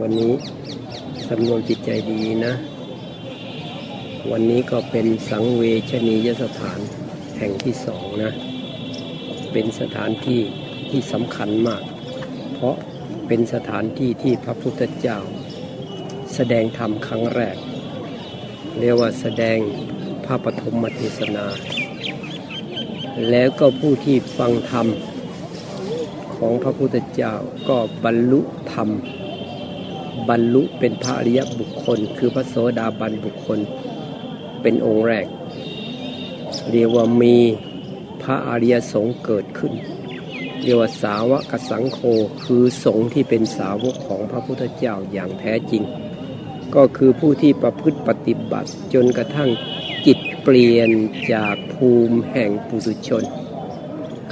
วันนี้สำรวมจิตใจดีนะ วันนี้ก็เป็นสังเวชนียสถานแห่งที่สองนะ เป็นสถานที่ที่สำคัญมาก เพราะเป็นสถานที่ที่พระพุทธเจ้า แสดงธรรมครั้งแรก เรียกว่าแสดงพระปฐมเทศนา แล้วก็ผู้ที่ฟังธรรมของพระพุทธเจ้าก็บรรลุธรรม บรรลุเป็นพระอริยบุคคล คือพระโสดาบันบุคคล เป็นองค์แรก เรียกว่ามีพระอริยสงฆ์เกิดขึ้น เรียกว่าสาวกสังโฆคือสงฆ์ที่เป็นสาวกของพระพุทธเจ้าอย่างแท้จริง ก็คือผู้ที่ประพฤติปฏิบัติจนกระทั่งจิตเปลี่ยนจากภูมิแห่งปุถุชน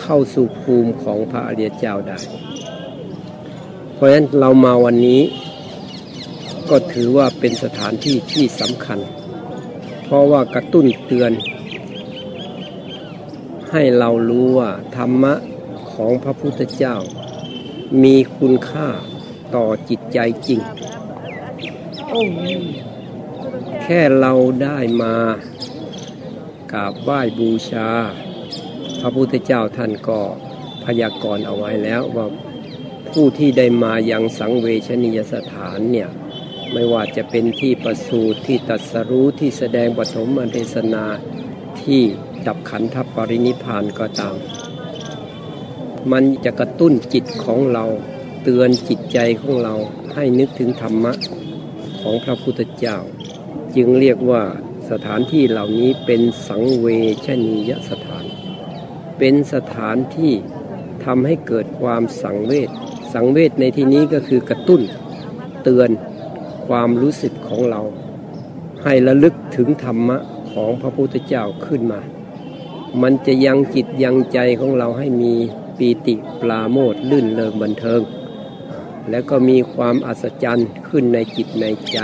เข้าสู่ภูมิของพระอริยเจ้าได้ เพราะฉะนั้นเรามาวันนี้ ก็ถือว่าเป็นสถานที่ที่สำคัญ เพราะว่ากระตุ้นเตือน ให้เรารู้ว่าธรรมะของพระพุทธเจ้า มีคุณค่าต่อจิตใจจริง แค่เราได้มากราบไหว้บูชา พระพุทธเจ้าท่านก็พยากรณ์เอาไว้แล้วว่าผู้ที่ได้มายังสังเวชนียสถานเนี่ย ไม่ว่าจะเป็นที่ประสูติที่ตรัสรู้ที่แสดงปฐมเทศนาที่ดับขันธปรินิพพานก็ตาม มันจะกระตุ้นจิตของเราเตือนจิตใจของเราให้นึกถึงธรรมะของพระพุทธเจ้า จึงเรียกว่าสถานที่เหล่านี้เป็นสังเวชนียสถาน เป็นสถานที่ทำให้เกิดความสังเวชสังเวชในที่นี้ก็คือกระตุ้นเตือน ความรู้สึกของเรา ให้ระลึกถึงธรรมะของพระพุทธเจ้าขึ้นมา มันจะยังจิตยังใจของเราให้มีปีติปลาโมดลื่นเลิงบันเทิง แล้วก็มีความอัศจรรย์ขึ้นในจิตในใจ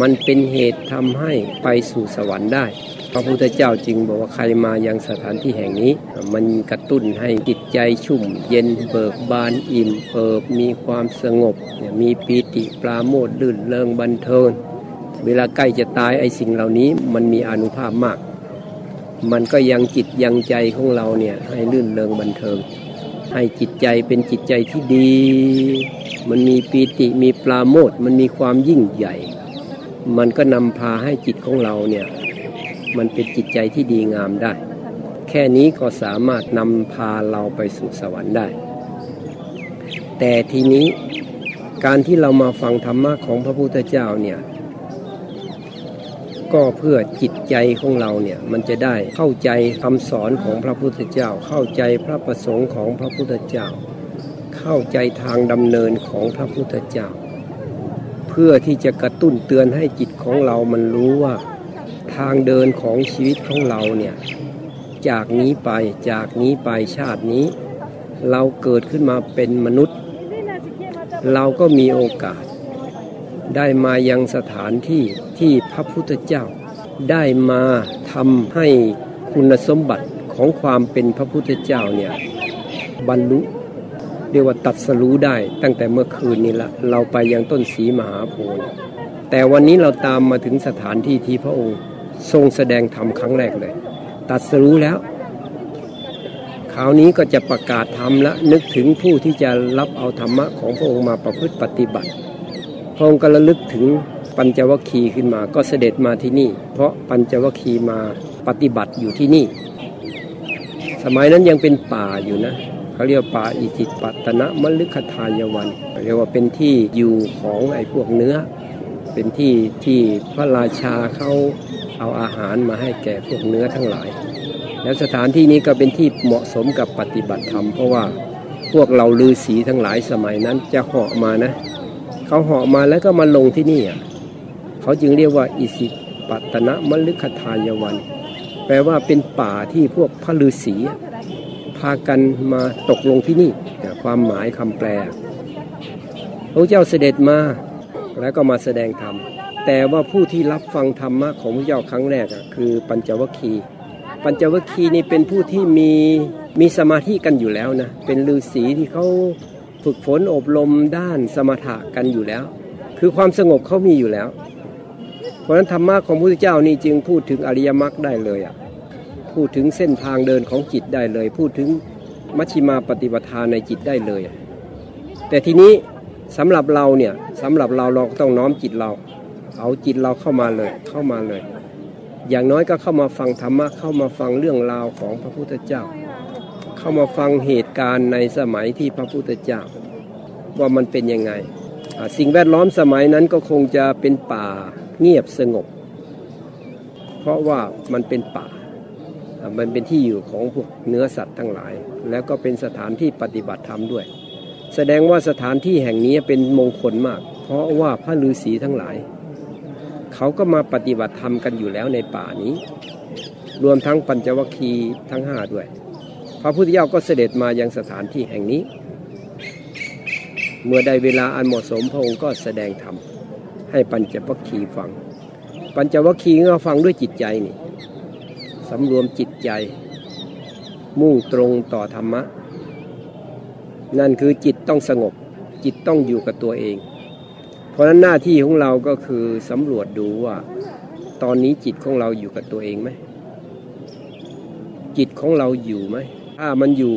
มันเป็นเหตุทำให้ไปสู่สวรรค์ได้ พระพุทธเจ้าจึงบอกว่าใครมายังสถานที่แห่งนี้ มันกระตุ้นให้จิตใจชุ่ม เย็นเบิกบานอิ่มเอิบมีความสงบ มีปีติปราโมทลื่นเริงบันเทิงเวลาใกล้จะตายไอ้สิ่งเหล่านี้มันมีอนุภาพมาก มันก็ยังจิตยังใจของเราเนี่ยให้ลื่นเริงบันเทิง ให้จิตใจเป็นจิตใจที่ดี มันมีปีติมีปราโมทมันมีความยิ่งใหญ่ มันก็นำพาให้จิตของเราเนี่ย มันเป็นจิตใจที่ดีงามได้ แค่นี้ก็สามารถนำพาเราไปสู่สวรรค์ได้ แต่ทีนี้การที่เรามาฟังธรรมะของพระพุทธเจ้าเนี่ยก็เพื่อจิตใจของเราเนี่ยมันจะได้เข้าใจคำสอนของพระพุทธเจ้า เข้าใจพระประสงค์ของพระพุทธเจ้า เข้าใจทางดำเนินของพระพุทธเจ้า เพื่อที่จะกระตุ้นเตือนให้จิตของเรามันรู้ว่า ทางเดินของชีวิตของเราเนี่ยจากนี้ไปจากนี้ไปชาตินี้ เราเกิดขึ้นมาเป็นมนุษย์ เราก็มีโอกาส ได้มายังสถานที่ที่พระพุทธเจ้า ได้มาทำให้คุณสมบัติของความเป็นพระพุทธเจ้าเนี่ยบรรลุเรียกว่าตัดสรู้ได้ตั้งแต่เมื่อคืนนี้ละเราไปยังต้นสีมหาโพธิ์แต่วันนี้เราตามมาถึงสถานที่ที่พระองค์ ทรงแสดงธรรมครั้งแรกเลย ตัดสรู้แล้วคราวนี้ก็จะประกาศธรรมและนึกถึงผู้ที่จะรับเอาธรรมะของพระองค์มาประพฤติปฏิบัติพระองค์ก็ระลึกถึงปัญจวัคคีย์ขึ้นมาก็เสด็จมาที่นี่ เพราะปัญจวัคคีย์มาปฏิบัติอยู่ที่นี่ สมัยนั้นยังเป็นป่าอยู่นะเขาเรียกป่าอิจิตปัตนะมฤคทายวันเรียกว่าเป็นที่อยู่ของไอ้พวกเนื้อ เป็นที่ที่พระราชาเขา เอาอาหารมาให้แก่พวกเนื้อทั้งหลาย แล้วสถานที่นี้ก็เป็นที่เหมาะสมกับปฏิบัติธรรม เพราะว่าพวกเราลือศีทั้งหลายสมัยนั้นจะเหาะมานะเขาเหาะมาแล้วก็มาลงที่นี่อะเขาจึงเรียกว่าอิสิปัตนะมฤคทายวัน แปลว่าเป็นป่าที่พวกพระฤาษีพากันมาตกลงที่นี่ ความหมายคำแปล พระเจ้าเสด็จมาแล้วก็มาแสดงธรรม แต่ว่าผู้ที่รับฟังธรรมะของพระเจ้าครั้งแรกคือปัญจวัคคีย์ปัญจวัคคีย์นี่เป็นผู้ที่มีมีสมาธิกันอยู่แล้วนะเป็นฤาษีที่เขาฝึกฝนอบรมด้านสมถะกันอยู่แล้ว คือความสงบเขามีอยู่แล้ว เพราะฉะนั้นธรรมะของพระพุทธเจ้านี่จึงพูดถึงอริยมรรคได้เลยอะพูดถึงเส้นทางเดินของจิตได้เลย พูดถึงมัชฌิมาปฏิปทาในจิตได้เลย แต่ทีนี้สำหรับเราเนี่ยสำหรับเราเราต้องน้อมจิตเรา เอาจิตเราเข้ามาเลยเข้ามาเลย อย่างน้อยก็เข้ามาฟังธรรมะเข้ามาฟังเรื่องราวของพระพุทธเจ้า เข้ามาฟังเหตุการณ์ในสมัยที่พระพุทธเจ้า ว่ามันเป็นยังไง สิ่งแวดล้อมสมัยนั้นก็คงจะเป็นป่าเงียบสงบ เพราะว่ามันเป็นป่ามันเป็นที่อยู่ของพวกเนื้อสัตว์ทั้งหลาย แล้วก็เป็นสถานที่ปฏิบัติธรรมด้วย แสดงว่าสถานที่แห่งนี้เป็นมงคลมาก เพราะว่าพระฤาษีทั้งหลาย เขาก็มาปฏิบัติธรรมกันอยู่แล้วในป่านี้ รวมทั้งปัญจวัคคีย์ทั้งห้าด้วย พระพุทธเจ้าก็เสด็จมายังสถานที่แห่งนี้ เมื่อได้เวลาอันเหมาะสมพระองค์ก็แสดงธรรมให้ปัญจวัคคีย์ฟัง ปัญจวัคคีย์ก็ฟังด้วยจิตใจนี่สำรวมจิตใจ มุ่งตรงต่อธรรมะ นั่นคือจิตต้องสงบ จิตต้องอยู่กับตัวเอง ราะนั้นหน้าที่ของเราก็คือสำรวจดูว่า ตอนนี้จิตของเราอยู่กับตัวเองไหมจิตของเราอยู่ไหมถ้ามันอยู่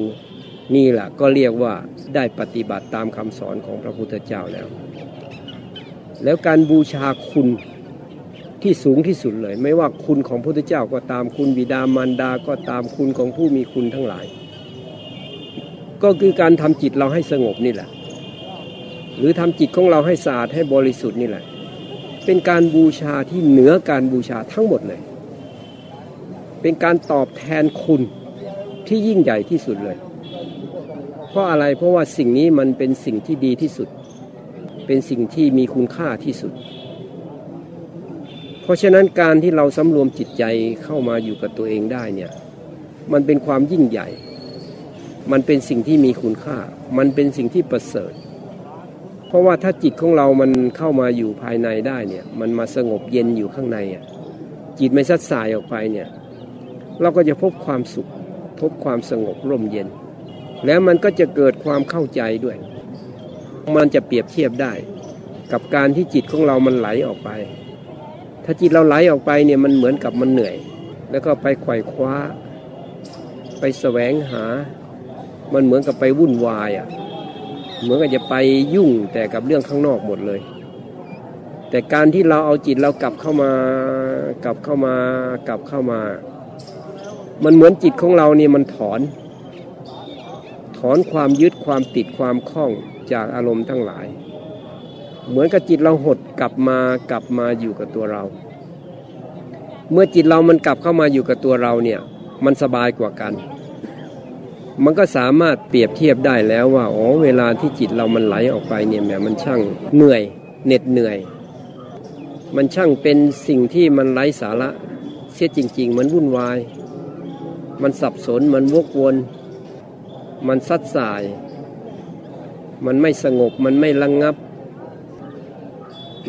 นี่แหละก็เรียกว่าได้ปฏิบัติตามคำสอนของพระพุทธเจ้าแล้ว แล้วการบูชาคุณที่สูงที่สุดเลย ไม่ว่าคุณของพระพุทธเจ้าก็ตามคุณบิดามารดาก็ตามคุณของผู้มีคุณทั้งหลาย ก็คือการทำจิตเราให้สงบนี่แหละ หรือทำจิตของเราให้สะอาดให้บริสุทธิ์นี่แหละ เป็นการบูชาที่เหนือการบูชาทั้งหมดเลย เป็นการตอบแทนคุณที่ยิ่งใหญ่ที่สุดเลย เพราะอะไรเพราะว่าสิ่งนี้มันเป็นสิ่งที่ดีที่สุด เป็นสิ่งที่มีคุณค่าที่สุด เพราะฉะนั้นการที่เราสำรวมจิตใจเข้ามาอยู่กับตัวเองได้เนี่ยมันเป็นความยิ่งใหญ่ มันเป็นสิ่งที่มีคุณค่า มันเป็นสิ่งที่ประเสริฐ เพราะว่าถ้าจิตของเรามันเข้ามาอยู่ภายในได้เนี่ย มันมาสงบเย็นอยู่ข้างในอะจิตไม่ซัดสายออกไปเนี่ย เราก็จะพบความสุข พบความสงบร่มเย็น แล้วมันก็จะเกิดความเข้าใจด้วย มันจะเปรียบเทียบได้ กับการที่จิตของเรามันไหลออกไป ถ้าจิตเราไหลออกไปเนี่ยมันเหมือนกับมันเหนื่อย แล้วก็ไปไขว่คว้า ไปแสวงหา มันเหมือนกับไปวุ่นวายอะ เหมือนกับจะไปยุ่งแต่กับเรื่องข้างนอกหมดเลย แต่การที่เราเอาจิตเรากลับเข้ามากลับเข้ามากลับเข้ามา มันเหมือนจิตของเราเนี่ยมันถอน ถอนความยึดความติดความคล้องจากอารมณ์ทั้งหลาย เหมือนกับจิตเราหดกลับมากลับมาอยู่กับตัวเรา เมื่อจิตเรามันกลับเข้ามาอยู่กับตัวเราเนี่ยมันสบายกว่ากัน มันก็สามารถเปรียบเทียบได้แล้วว่าอ๋อเวลาที่จิตเรามันไหลออกไปเนี่ยแหมมันช่างเหนื่อยเหน็ดเหนื่อย มันช่างเป็นสิ่งที่มันไร้สาระเสียจริง ๆ มันวุ่นวาย มันสับสนมันวกวน มันซัดสาย มันไม่สงบมันไม่ระงงับ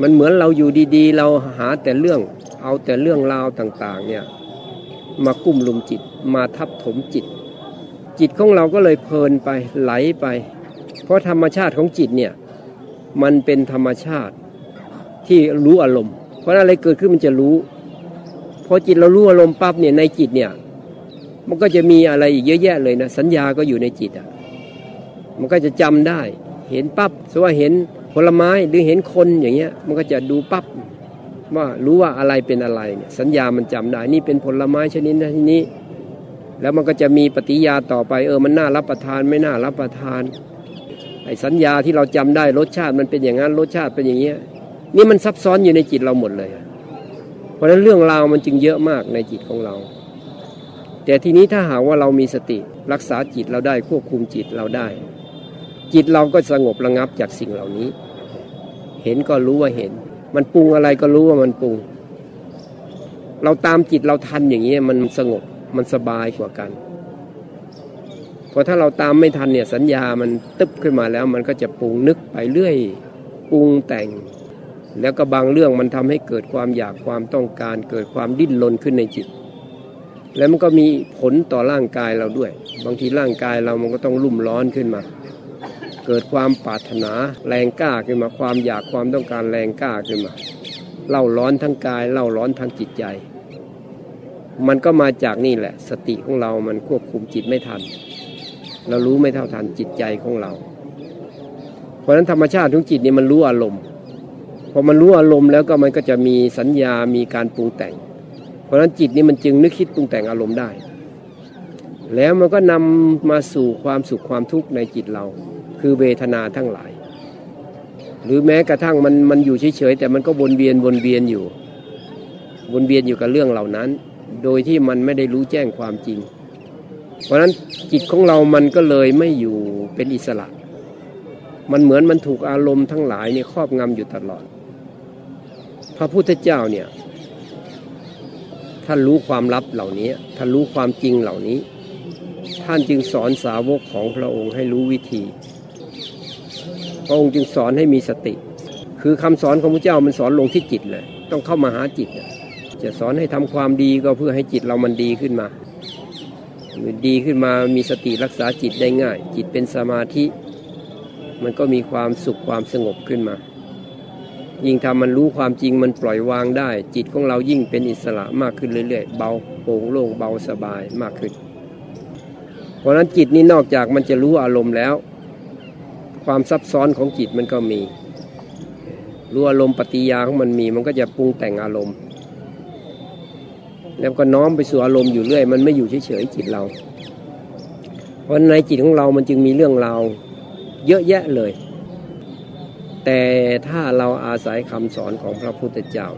มันเหมือนเราอยู่ดีๆ เราหาแต่เรื่องเอาแต่เรื่องราวต่าง ๆ เนี่ยมากุ้มลุมจิตมาทับถมจิต จิตของเราก็เลยเพลินไปไหลไป เพราะธรรมชาติของจิตเนี่ยมันเป็นธรรมชาติที่รู้อารมณ์ เพราะอะไรเกิดขึ้นมันจะรู้พอจิตเรารู้อารมณ์ปั๊บเนี่ยในจิตเนี่ยมันก็จะมีอะไรอีกเยอะแยะเลยนะสัญญาก็อยู่ในจิตอะมันก็จะจำได้ เห็นปั๊บสมมติว่าเห็นผลไม้หรือเห็นคนอย่างเงี้ยมันก็จะดูปั๊บว่ารู้ว่าอะไรเป็นอะไรเนี่ยสัญญามันจำได้ นี่เป็นผลไม้ชนิดนั้นนี้ แล้วมันก็จะมีปฏิยาต่อไป เออมันน่ารับประทานไม่น่ารับประทานไอ้สัญญาที่เราจำได้รสชาติมันเป็นอย่างนั้นรสชาติเป็นอย่างเงี้ยนี่มันซับซ้อนอยู่ในจิตเราหมดเลย เพราะฉะนั้นเรื่องราวมันจึงเยอะมากในจิตของเรา แต่ทีนี้ถ้าหากว่าเรามีสติรักษาจิตเราได้ควบคุมจิตเราได้ จิตเราก็สงบระงับจากสิ่งเหล่านี้ เห็นก็รู้ว่าเห็น มันปรุงอะไรก็รู้ว่ามันปรุง เราตามจิตเราทันอย่างนี้ยมันสงบ มันสบายกว่ากันเพราะถ้าเราตามไม่ทันเนี่ยสัญญามันตึบขึ้นมาแล้ว มันก็จะปรุงนึกไปเรื่อยปรุงแต่ง แล้วก็บางเรื่องมันทำให้เกิดความอยากความต้องการ เกิดความดิ้นรนขึ้นในจิต แล้วมันก็มีผลต่อร่างกายเราด้วย บางทีร่างกายเรามันก็ต้องรุ่มร้อนขึ้นมา เกิดความปรารถนาแรงกล้าขึ้นมา ความอยากความต้องการแรงกล้าขึ้นมาเล่าร้อนทั้งกายเล่าร้อนทั้งจิตใจ มันก็มาจากนี่แหละ สติของเรามันควบคุมจิตไม่ทัน เรารู้ไม่เท่าทันจิตใจของเรา เพราะนั้นธรรมชาติของจิตนี่มันรู้อารมณ์พอมันรู้อารมณ์แล้วก็มันก็จะมีสัญญามีการปรุงแต่ง เพราะฉะนั้นจิตนี่มันจึงนึกคิดปรุงแต่งอารมณ์ได้ แล้วมันก็นำมาสู่ความสุขความทุกข์ในจิตเรา คือเวทนาทั้งหลาย หรือแม้กระทั่งมันมันอยู่เฉยๆแต่มันก็วนเวียนวนเวียนอยู่ วนเวียนอยู่กับเรื่องเหล่านั้น โดยที่มันไม่ได้รู้แจ้งความจริง เพราะนั้นจิตของเรามันก็เลยไม่อยู่เป็นอิสระ มันเหมือนมันถูกอารมณ์ทั้งหลายเนี่ยครอบงำอยู่ตลอด พระพุทธเจ้าเนี่ยท่านรู้ความลับเหล่านี้ ท่านรู้ความจริงเหล่านี้ ท่านจึงสอนสาวกของพระองค์ให้รู้วิธี พระองค์จึงสอนให้มีสติ คือคำสอนของพระเจ้ามันสอนลงที่จิตเลย ต้องเข้ามาหาจิต จะสอนให้ทำความดีก็เพื่อให้จิตเรามันดีขึ้นมา ดีขึ้นมามีสติรักษาจิตได้ง่าย จิตเป็นสมาธิ มันก็มีความสุขความสงบขึ้นมา ยิ่งทำมันรู้ความจริงมันปล่อยวางได้ จิตของเรายิ่งเป็นอิสระมากขึ้นเรื่อยๆเบาโปร่งโล่งเบาสบายมากขึ้น เพราะนั้นจิตนี้นอกจากมันจะรู้อารมณ์แล้ว ความซับซ้อนของจิตมันก็มีรู้อารมณ์ปฏิยาของมันมีมันก็จะปรุงแต่งอารมณ์ แล้วก็น้อมไปสู่อารมณ์อยู่เรื่อย มันไม่อยู่เฉยๆจิตเรา เพราะในจิตของเรามันจึงมีเรื่องราวเยอะแยะเลย แต่ถ้าเราอาศัยคำสอนของพระพุทธเจ้า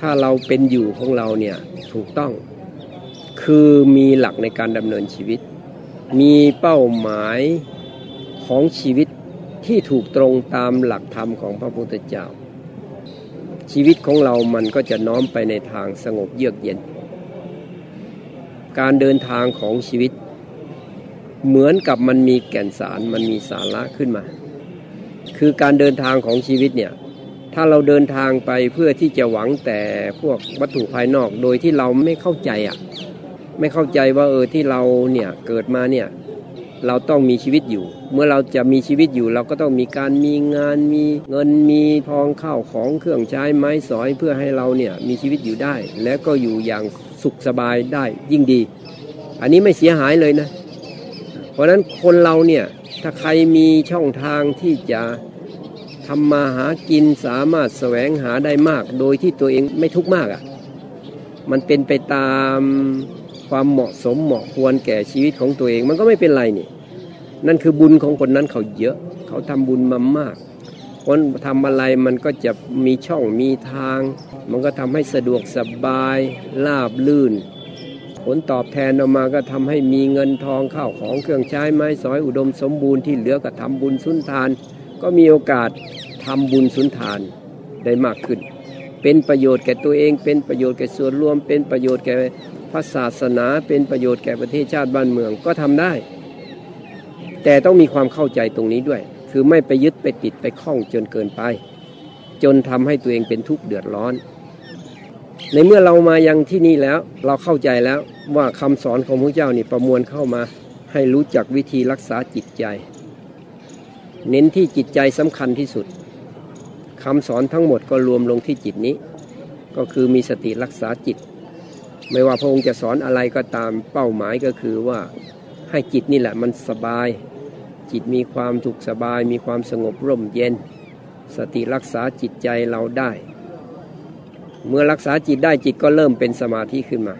ถ้าเราเป็นอยู่ของเราเนี่ยถูกต้อง คือมีหลักในการดำเนินชีวิต มีเป้าหมายของชีวิตที่ถูกตรงตามหลักธรรมของพระพุทธเจ้า ชีวิตของเรามันก็จะน้อมไปในทางสงบเยือกเย็น การเดินทางของชีวิต เหมือนกับมันมีแก่นสารมันมีสาระขึ้นมา คือการเดินทางของชีวิตเนี่ยถ้าเราเดินทางไปเพื่อที่จะหวังแต่พวกวัตถุภายนอกโดยที่เราไม่เข้าใจอะไม่เข้าใจว่าเออที่เราเนี่ยเกิดมาเนี่ย เราต้องมีชีวิตอยู่ เมื่อเราจะมีชีวิตอยู่ เราก็ต้องมีการมีงานมีเงินมีทองข้าวของเครื่องใช้ไม้สอยเพื่อให้เราเนี่ยมีชีวิตอยู่ได้ และก็อยู่อย่างสุขสบายได้ยิ่งดี อันนี้ไม่เสียหายเลยนะ เพราะฉะนั้นคนเราเนี่ยถ้าใครมีช่องทางที่จะทำมาหากินสามารถแสวงหาได้มาก โดยที่ตัวเองไม่ทุกข์มากอะ่ะมันเป็นไปตาม ความเหมาะสมเหมาะควรแก่ชีวิตของตัวเอง มันก็ไม่เป็นไรนี่ นั่นคือบุญของคนนั้นเขาเยอะ เขาทำบุญมามาก คนทำอะไรมันก็จะมีช่องมีทาง มันก็ทำให้สะดวกสบายราบลื่น ผลตอบแทนออกมาก็ทำให้มีเงินทองข้าวของเครื่องใช้ไม้สอยอุดมสมบูรณ์ที่เหลือก็ทำบุญสุนทาน ก็มีโอกาสทำบุญสุนทานได้มากขึ้น เป็นประโยชน์แก่ตัวเอง เป็นประโยชน์แก่ส่วนรวม เป็นประโยชน์แก่พระศาสนา เป็นประโยชน์แก่ประเทศชาติบ้านเมืองก็ทำได้ แต่ต้องมีความเข้าใจตรงนี้ด้วย คือไม่ไปยึดไปติดไปคล้องจนเกินไป จนทำให้ตัวเองเป็นทุกข์เดือดร้อน ในเมื่อเรามายังที่นี่แล้วเราเข้าใจแล้วว่าคำสอนของพระเจ้านี่ประมวลเข้ามาให้รู้จักวิธีรักษาจิตใจ เน้นที่จิตใจสำคัญที่สุด คำสอนทั้งหมดก็รวมลงที่จิตนี้ ก็คือมีสติรักษาจิต ไม่ว่าพระองค์จะสอนอะไรก็ตามเป้าหมายก็คือว่าให้จิตนี่แหละมันสบาย จิตมีความถูกสบาย มีความสงบร่มเย็น สติรักษาจิตใจเราได้ เมื่อรักษาจิตได้จิตก็เริ่มเป็นสมาธิขึ้นมา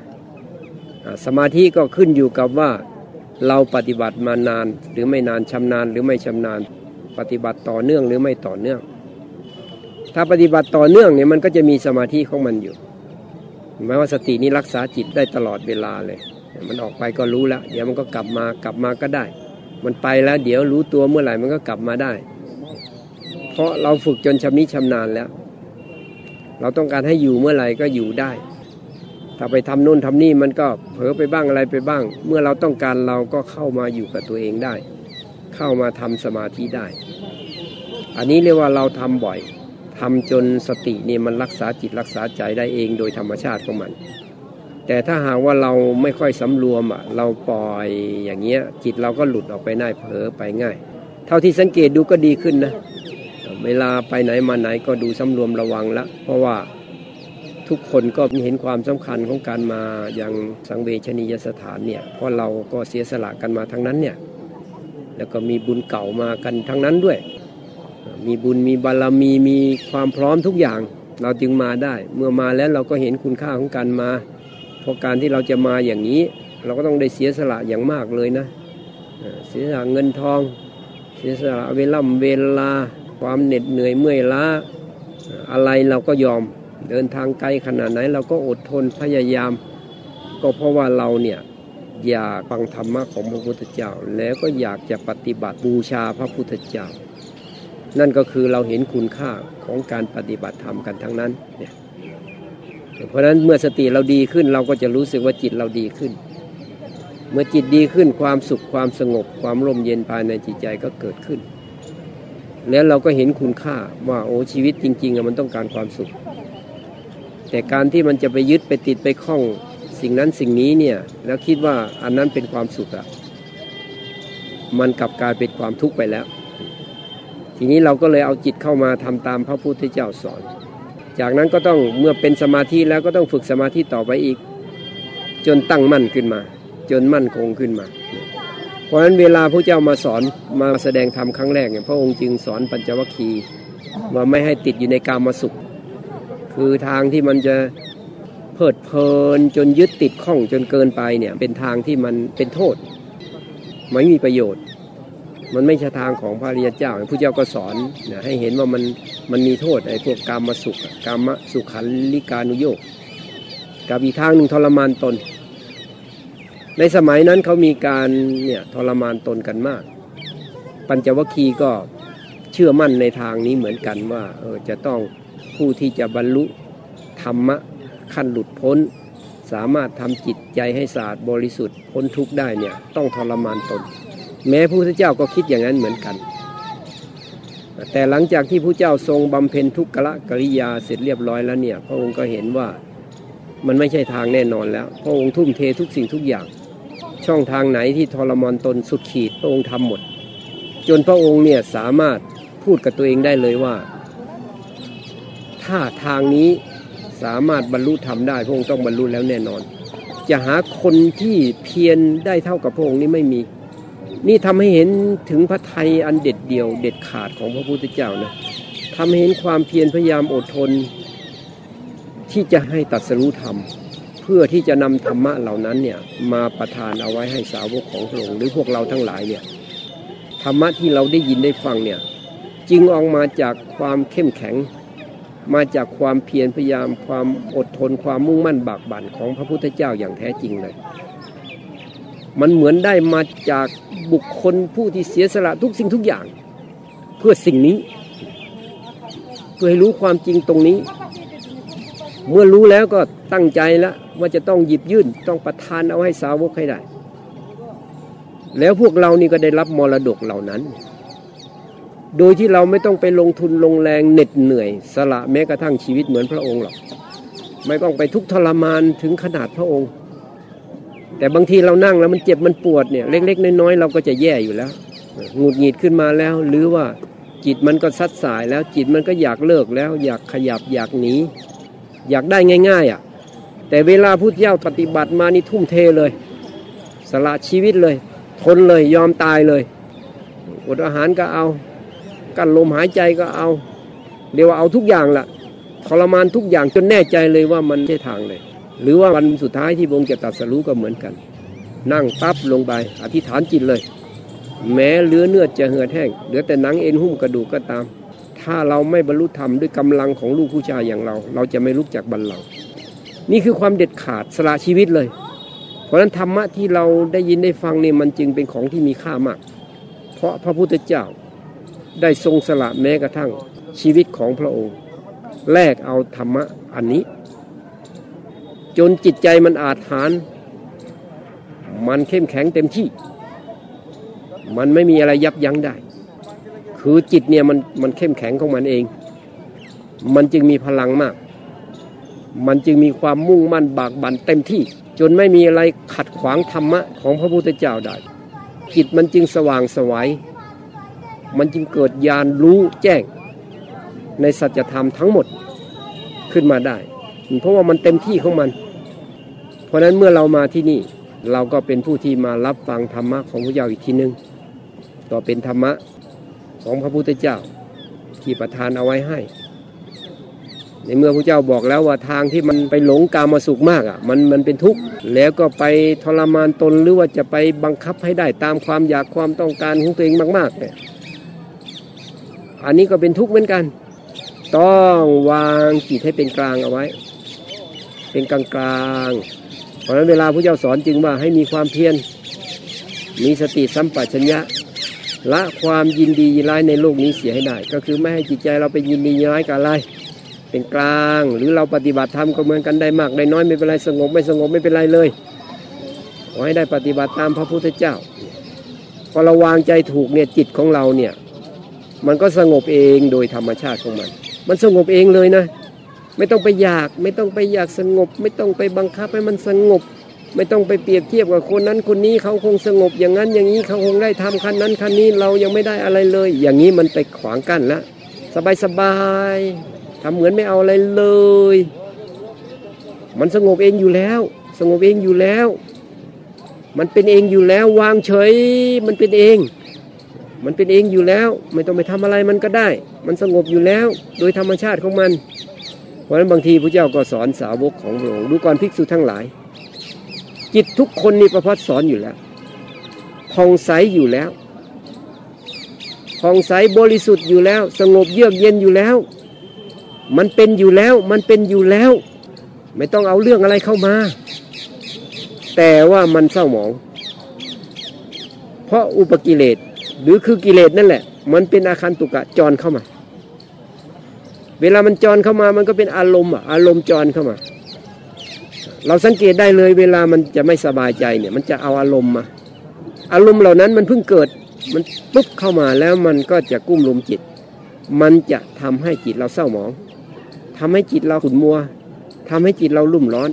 สมาธิก็ขึ้นอยู่กับว่าเราปฏิบัติมานานหรือไม่นานชำนาญหรือไม่ชำนาญ ปฏิบัติต่อเนื่องหรือไม่ต่อเนื่อง ถ้าปฏิบัติต่อเนื่องเนี่ยมันก็จะมีสมาธิของมันอยู่หมายว่าสตินี้รักษาจิตได้ตลอดเวลาเลย มันออกไปก็รู้แล้ว เดี๋ยวมันก็กลับมากลับมาก็ได้ มันไปแล้ว เดี๋ยวรู้ตัวเมื่อไหร่มันก็กลับมาได้ เพราะเราฝึกจนชำนิชำนาญแล้ว เราต้องการให้อยู่เมื่อไหร่ก็อยู่ได้ ถ้าไปทำนู่นทำนี่มันก็เผลอไปบ้างอะไรไปบ้าง เมื่อเราต้องการเราก็เข้ามาอยู่กับตัวเองได้ เข้ามาทำสมาธิได้ อันนี้เรียกว่าเราทำบ่อย ทำจนสตินี่มันรักษาจิตรักษาใจได้เองโดยธรรมชาติของมัน แต่ถ้าหากว่าเราไม่ค่อยสำรวมอะเราปล่อยอย่างเงี้ยจิตเราก็หลุดออกไปได้เผลอไปง่าย เท่าที่สังเกตดูก็ดีขึ้นนะเวลาไปไหนมาไหนก็ดูสำรวมระวังละเพราะว่าทุกคนก็เห็นความสำคัญของการมาอย่างสังเวชนียสถานเนี่ยเพราะเราก็เสียสละกันมาทั้งนั้นเนี่ยแล้วก็มีบุญเก่ามากันทั้งนั้นด้วย มีบุญมีบารมีมีความพร้อมทุกอย่าง เราจึงมาได้ เมื่อมาแล้วเราก็เห็นคุณค่าของการมา เพราะการที่เราจะมาอย่างนี้ เราก็ต้องได้เสียสละอย่างมากเลยนะเสียสละเงินทอง เสียสละเวลาเวลา ความเหน็ดเหนื่อยเมื่อยล้าอะไรเราก็ยอมเดินทางไกลขนาดไหน เราก็อดทนพยายาม ก็เพราะว่าเราเนี่ยอยากฟังธรรมะของพระพุทธเจ้า แล้วก็อยากจะปฏิบัติบูชาพระพุทธเจ้า นั่นก็คือเราเห็นคุณค่าของการปฏิบัติธรรมกันทั้งนั้นเนี่ยเพราะฉะนั้นเมื่อสติเราดีขึ้นเราก็จะรู้สึกว่าจิตเราดีขึ้น เมื่อจิตดีขึ้นความสุขความสงบ ความร่มเย็นภายในจิตใจก็เกิดขึ้น แล้วเราก็เห็นคุณค่าว่าโอ้ชีวิตจริงๆมันต้องการความสุข แต่การที่มันจะไปยึดไปติดไปคล้องสิ่งนั้นสิ่งนี้เนี่ยแล้วคิดว่าอันนั้นเป็นความสุขอะมันกลับกลายเป็นความทุกข์ไปแล้ว ทีนี้เราก็เลยเอาจิตเข้ามาทำตามพระพุทธเจ้าสอน จากนั้นก็ต้องเมื่อเป็นสมาธิแล้วก็ต้องฝึกสมาธิต่อไปอีก จนตั้งมั่นขึ้นมา จนมั่นคงขึ้นมา เพราะฉะนั้นเวลาพระเจ้ามาสอนมาแสดงธรรมครั้งแรกเนี่ยพระองค์จึงสอนปัญจวัคคีย์ว่าไม่ให้ติดอยู่ในกามาสุข คือทางที่มันจะเพลิดเพลินจนยึดติดข้องจนเกินไปเนี่ยเป็นทางที่มันเป็นโทษไม่มีประโยชน์ มันไม่ใช่ทางของพระริยเจ้าพระเจ้าก็สอนนะให้เห็นว่ามันมันมีโทษไอ้พวกกามาสุขกามสุขันลิกานุโยกกับอีกทางหนึ่งทรมานตน ในสมัยนั้นเขามีการเนี่ยทรมานตนกันมาก ปัญจวัคคีย์ก็เชื่อมั่นในทางนี้เหมือนกันว่าเออจะต้องผู้ที่จะบรรลุธรรมะขั้นหลุดพ้น สามารถทำจิตใจให้สะอาดบริสุทธิ์พ้นทุกข์ได้เนี่ยต้องทรมานตน แม้พระพุทธเจ้าก็คิดอย่างนั้นเหมือนกัน แต่หลังจากที่พระเจ้าทรงบำเพ็ญทุกขละกริยาเสร็จเรียบร้อยแล้วเนี่ย พระองค์ก็เห็นว่ามันไม่ใช่ทางแน่นอนแล้ว พระองค์ทุ่มเททุกสิ่งทุกอย่าง ช่องทางไหนที่ทรมานตนสุดขีดพระองค์ทำหมด จนพระองค์เนี่ยสามารถพูดกับตัวเองได้เลยว่า ถ้าทางนี้สามารถบรรลุธรรมได้ พระองค์ต้องบรรลุแล้วแน่นอน จะหาคนที่เพียรได้เท่ากับพระองค์นี้ไม่มี นี่ทำให้เห็นถึงพระไทยอันเด็ดเดี่ยวเด็ดขาดของพระพุทธเจ้านะทำให้เห็นความเพียรพยายามอดทน ที่จะให้ตัดสรู้ธรรม เพื่อที่จะนำธรรมะเหล่านั้นเนี่ยมาประทานเอาไว้ให้สาวกของพระองค์หรือพวกเราทั้งหลายเนี่ยธรรมะที่เราได้ยินได้ฟังเนี่ยจึงออกมาจากความเข้มแข็ง มาจากความเพียรพยายามความอดทนความมุ่งมั่นบากบั่นของพระพุทธเจ้าอย่างแท้จริงเลย มันเหมือนได้มาจาก บุคคลผู้ที่เสียสละทุกสิ่งทุกอย่าง เพื่อสิ่งนี้ เพื่อให้รู้ความจริงตรงนี้ เมื่อรู้แล้วก็ตั้งใจแล้วว่าจะต้องหยิบยื่นต้องประทานเอาให้สาวกให้ได้ แล้วพวกเรานี่ก็ได้รับมรดกเหล่านั้น โดยที่เราไม่ต้องไปลงทุนลงแรงเหน็ดเหนื่อย สละแม้กระทั่งชีวิตเหมือนพระองค์หรอกไม่ต้องไปทุกทรมานถึงขนาดพระองค์ แต่บางทีเรานั่งแล้วมันเจ็บมันปวดเนี่ยเล็ก ๆ น้อยๆเราก็จะแย่อยู่แล้วหงุดหงิดขึ้นมาแล้ว หรือว่าจิตมันก็ซัดสายแล้วจิตมันก็อยากเลิกแล้ว อยากขยับอยากหนีอยากได้ง่าย ๆอะแต่เวลาพุทธเจ้าปฏิบัติมานี่ทุ่มเทเลย สละชีวิตเลย ทนเลยยอมตายเลยอดอาหารก็เอากั้นลมหายใจก็เอา เรียกว่าเอาทุกอย่างละทรมานทุกอย่างจนแน่ใจเลยว่ามันใช่ทางเลย หรือว่าวันสุดท้ายที่องค์จะตัดสรู้ก็เหมือนกัน นั่งปั๊บลงไปอธิษฐานจิตเลย แม้เลือเนื้อจะเหือดแห้งเหลือแต่หนังเอ็นหุ้มกระดูกก็ตาม ถ้าเราไม่บรรลุธรรมด้วยกำลังของลูกผู้ชายอย่างเรา เราจะไม่ลุกจากบัลลังนี่คือความเด็ดขาดสละชีวิตเลย เพราะฉะนั้นธรรมะที่เราได้ยินได้ฟังเนี่ยมันจึงเป็นของที่มีค่ามาก เพราะพระพุทธเจ้าได้ทรงสละแม้กระทั่งชีวิตของพระองค์ แลกเอาธรรมะอันนี้ จนจิตใจมันอาจหารมันเข้มแข็งเต็มที่ มันไม่มีอะไรยับยั้งได้ คือจิตเนี่ยมันมันเข้มแข็งของมันเอง มันจึงมีพลังมาก มันจึงมีความมุ่งมั่นบากบั่นเต็มที่ จนไม่มีอะไรขัดขวางธรรมะของพระพุทธเจ้าได้ จิตมันจึงสว่างสวยัย มันจึงเกิดญาณรู้แจ้ง ในสัจธรรมทั้งหมดขึ้นมาได้ เพราะว่ามันเต็มที่ของมัน เพราะนั้นเมื่อเรามาที่นี่เราก็เป็นผู้ที่มารับฟังธรรมะของพระเจ้าอีกทีหนึงก็เป็นธรรมะของพระพุทธเจ้าที่ประทานเอาไว้ให้ ในเมื่อพระเจ้าบอกแล้วว่าทางที่มันไปหลงกามาสุขมากอะมันมันเป็นทุกข์แล้วก็ไปทรมานตนหรือว่าจะไปบังคับให้ได้ตามความอยากความต้องการของตัวเองมากๆเนี่ยอันนี้ก็เป็นทุกข์เหมือนกัน ต้องวางจิตให้เป็นกลางเอาไว้ เป็นกลางกลาง ราะฉะนั้นเวลาพระเจ้าสอนจึงว่าให้มีความเพียร มีสติสัมปชัญญะละความยินดียินร้ายในโลกนี้เสียให้ได้ ก็คือไม่ให้จิตใจเราไปยินดียินร้ายกับอะไร เป็นกลางหรือเราปฏิบัติธรรมก็เหมือนกันได้มากได้น้อยไม่เป็นไรสงบไม่สงบไม่เป็นไรเลยขอให้ได้ปฏิบัติตามพระพุทธเจ้าพอเราวางใจถูกเนี่ยจิตของเราเนี่ยมันก็สงบเองโดยธรรมชาติของมัน มันสงบเองเลยนะ ไม่ต้องไปอยาก ไม่ต้องไปอยากสงบ ไม่ต้องไปบังคับให้มันสงบ ไม่ต้องไปเปรียบเทียบกับคนนั้นคนนี้เขาคงสงบ อย่างนั้นอย่างนี้เขาคงได้ทำคันนั้นคันนี้เรายังไม่ได้อะไรเลย อย่างนี้มันไปขวางกั้นแล้วสบายสบายทำเหมือนไม่เอาอะไรเลย มันสงบเองอยู่แล้ว สงบเองอยู่แล้ว มันเป็นเองอยู่แล้ว วางเฉย มันเป็นเอง มันเป็นเองอยู่แล้ว ไม่ต้องไปทำอะไรมันก็ได้ มันสงบอยู่แล้ว โดยธรรมชาติของมัน เพราะฉะนั้นบางทีพระเจ้าก็สอนสาวกของพระองค์ดูก่อนภิกษุทั้งหลาย จิตทุกคนนี่ประพัดสอนอยู่แล้วผ่องใสอยู่แล้วผ่องใสบริสุทธิ์อยู่แล้ว สงบเยือกเย็นอยู่แล้ว มันเป็นอยู่แล้วมันเป็นอยู่แล้ว ไม่ต้องเอาเรื่องอะไรเข้ามา แต่ว่ามันเศร้าหมอง เพราะอุปกิเลสหรือคือกิเลสนั่นแหละ มันเป็นอาคันตุกะจรเข้ามา เวลามันจรเข้ามามันก็เป็นอารมณ์อะอารมณ์จรเข้ามา เราสังเกตได้เลย เวลามันจะไม่สบายใจเนี่ย มันจะเอาอารมณ์มา อารมณ์เหล่านั้นมันเพิ่งเกิด มันปุ๊บเข้ามาแล้วมันก็จะกุ้มลุมจิต มันจะทำให้จิตเราเศร้าหมองทำให้จิตเราขุ่นมัวทำให้จิตเราลุ่มร้อน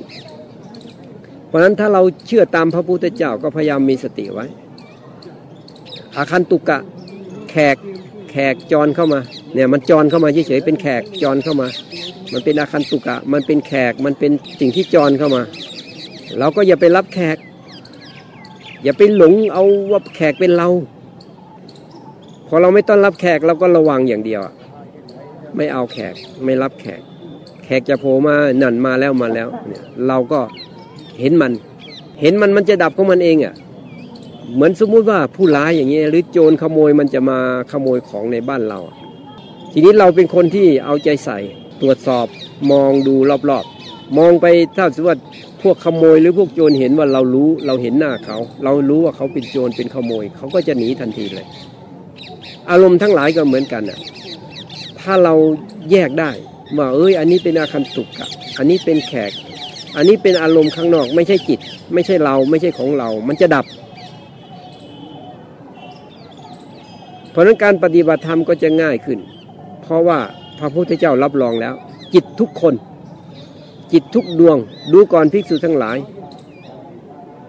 เพราะฉะนั้นถ้าเราเชื่อตามพระพุทธเจ้าก็พยายามมีสติไว้อาคันตุกะ แขกแขกจรเข้ามา เนี่ยมันจรเข้ามาเฉยๆเป็นแขกจรเข้ามา มันเป็นอาคันตุกะ มันเป็นแขกมันเป็นสิ่งที่จรเข้ามา เราก็อย่าไปรับแขก อย่าไปหลงเอาว่าแขกเป็นเรา พอเราไม่ต้อนรับแขกเราก็ระวังอย่างเดียว ไม่เอาแขกไม่รับแขก แขกจะโผล่มานั่นมาแล้วมาแล้วเนี่ยเราก็เห็นมัน เห็นมันมันจะดับของมันเองอะ่ะเหมือนสมมุติว่าผู้ร้ายอย่างเงี้ยหรือโจรขโมยมันจะมาขโมยของในบ้านเรา ทีนี้เราเป็นคนที่เอาใจใส่ตรวจสอบมองดูรอบๆ มองไปถ้าสมมติว่าพวกขโมยหรือพวกโจรเห็นว่าเรารู้เราเห็นหน้าเขา เรารู้ว่าเขาเป็นโจรเป็นขโมย เขาก็จะหนีทันทีเลย อารมณ์ทั้งหลายก็เหมือนกันอะถ้าเราแยกได้ว่าเอ้ย อันนี้เป็นอาคันตุกะอันนี้เป็นแขก อันนี้เป็นอารมณ์ข้างนอกไม่ใช่จิต ไม่ใช่เราไม่ใช่ของเรา มันจะดับ เพราะฉะนั้นการปฏิบัติธรรมก็จะง่ายขึ้น เพราะว่าพระพุทธเจ้ารับรองแล้ว จิตทุกคน จิตทุกดวง ดูก่อนภิกษุทั้งหลาย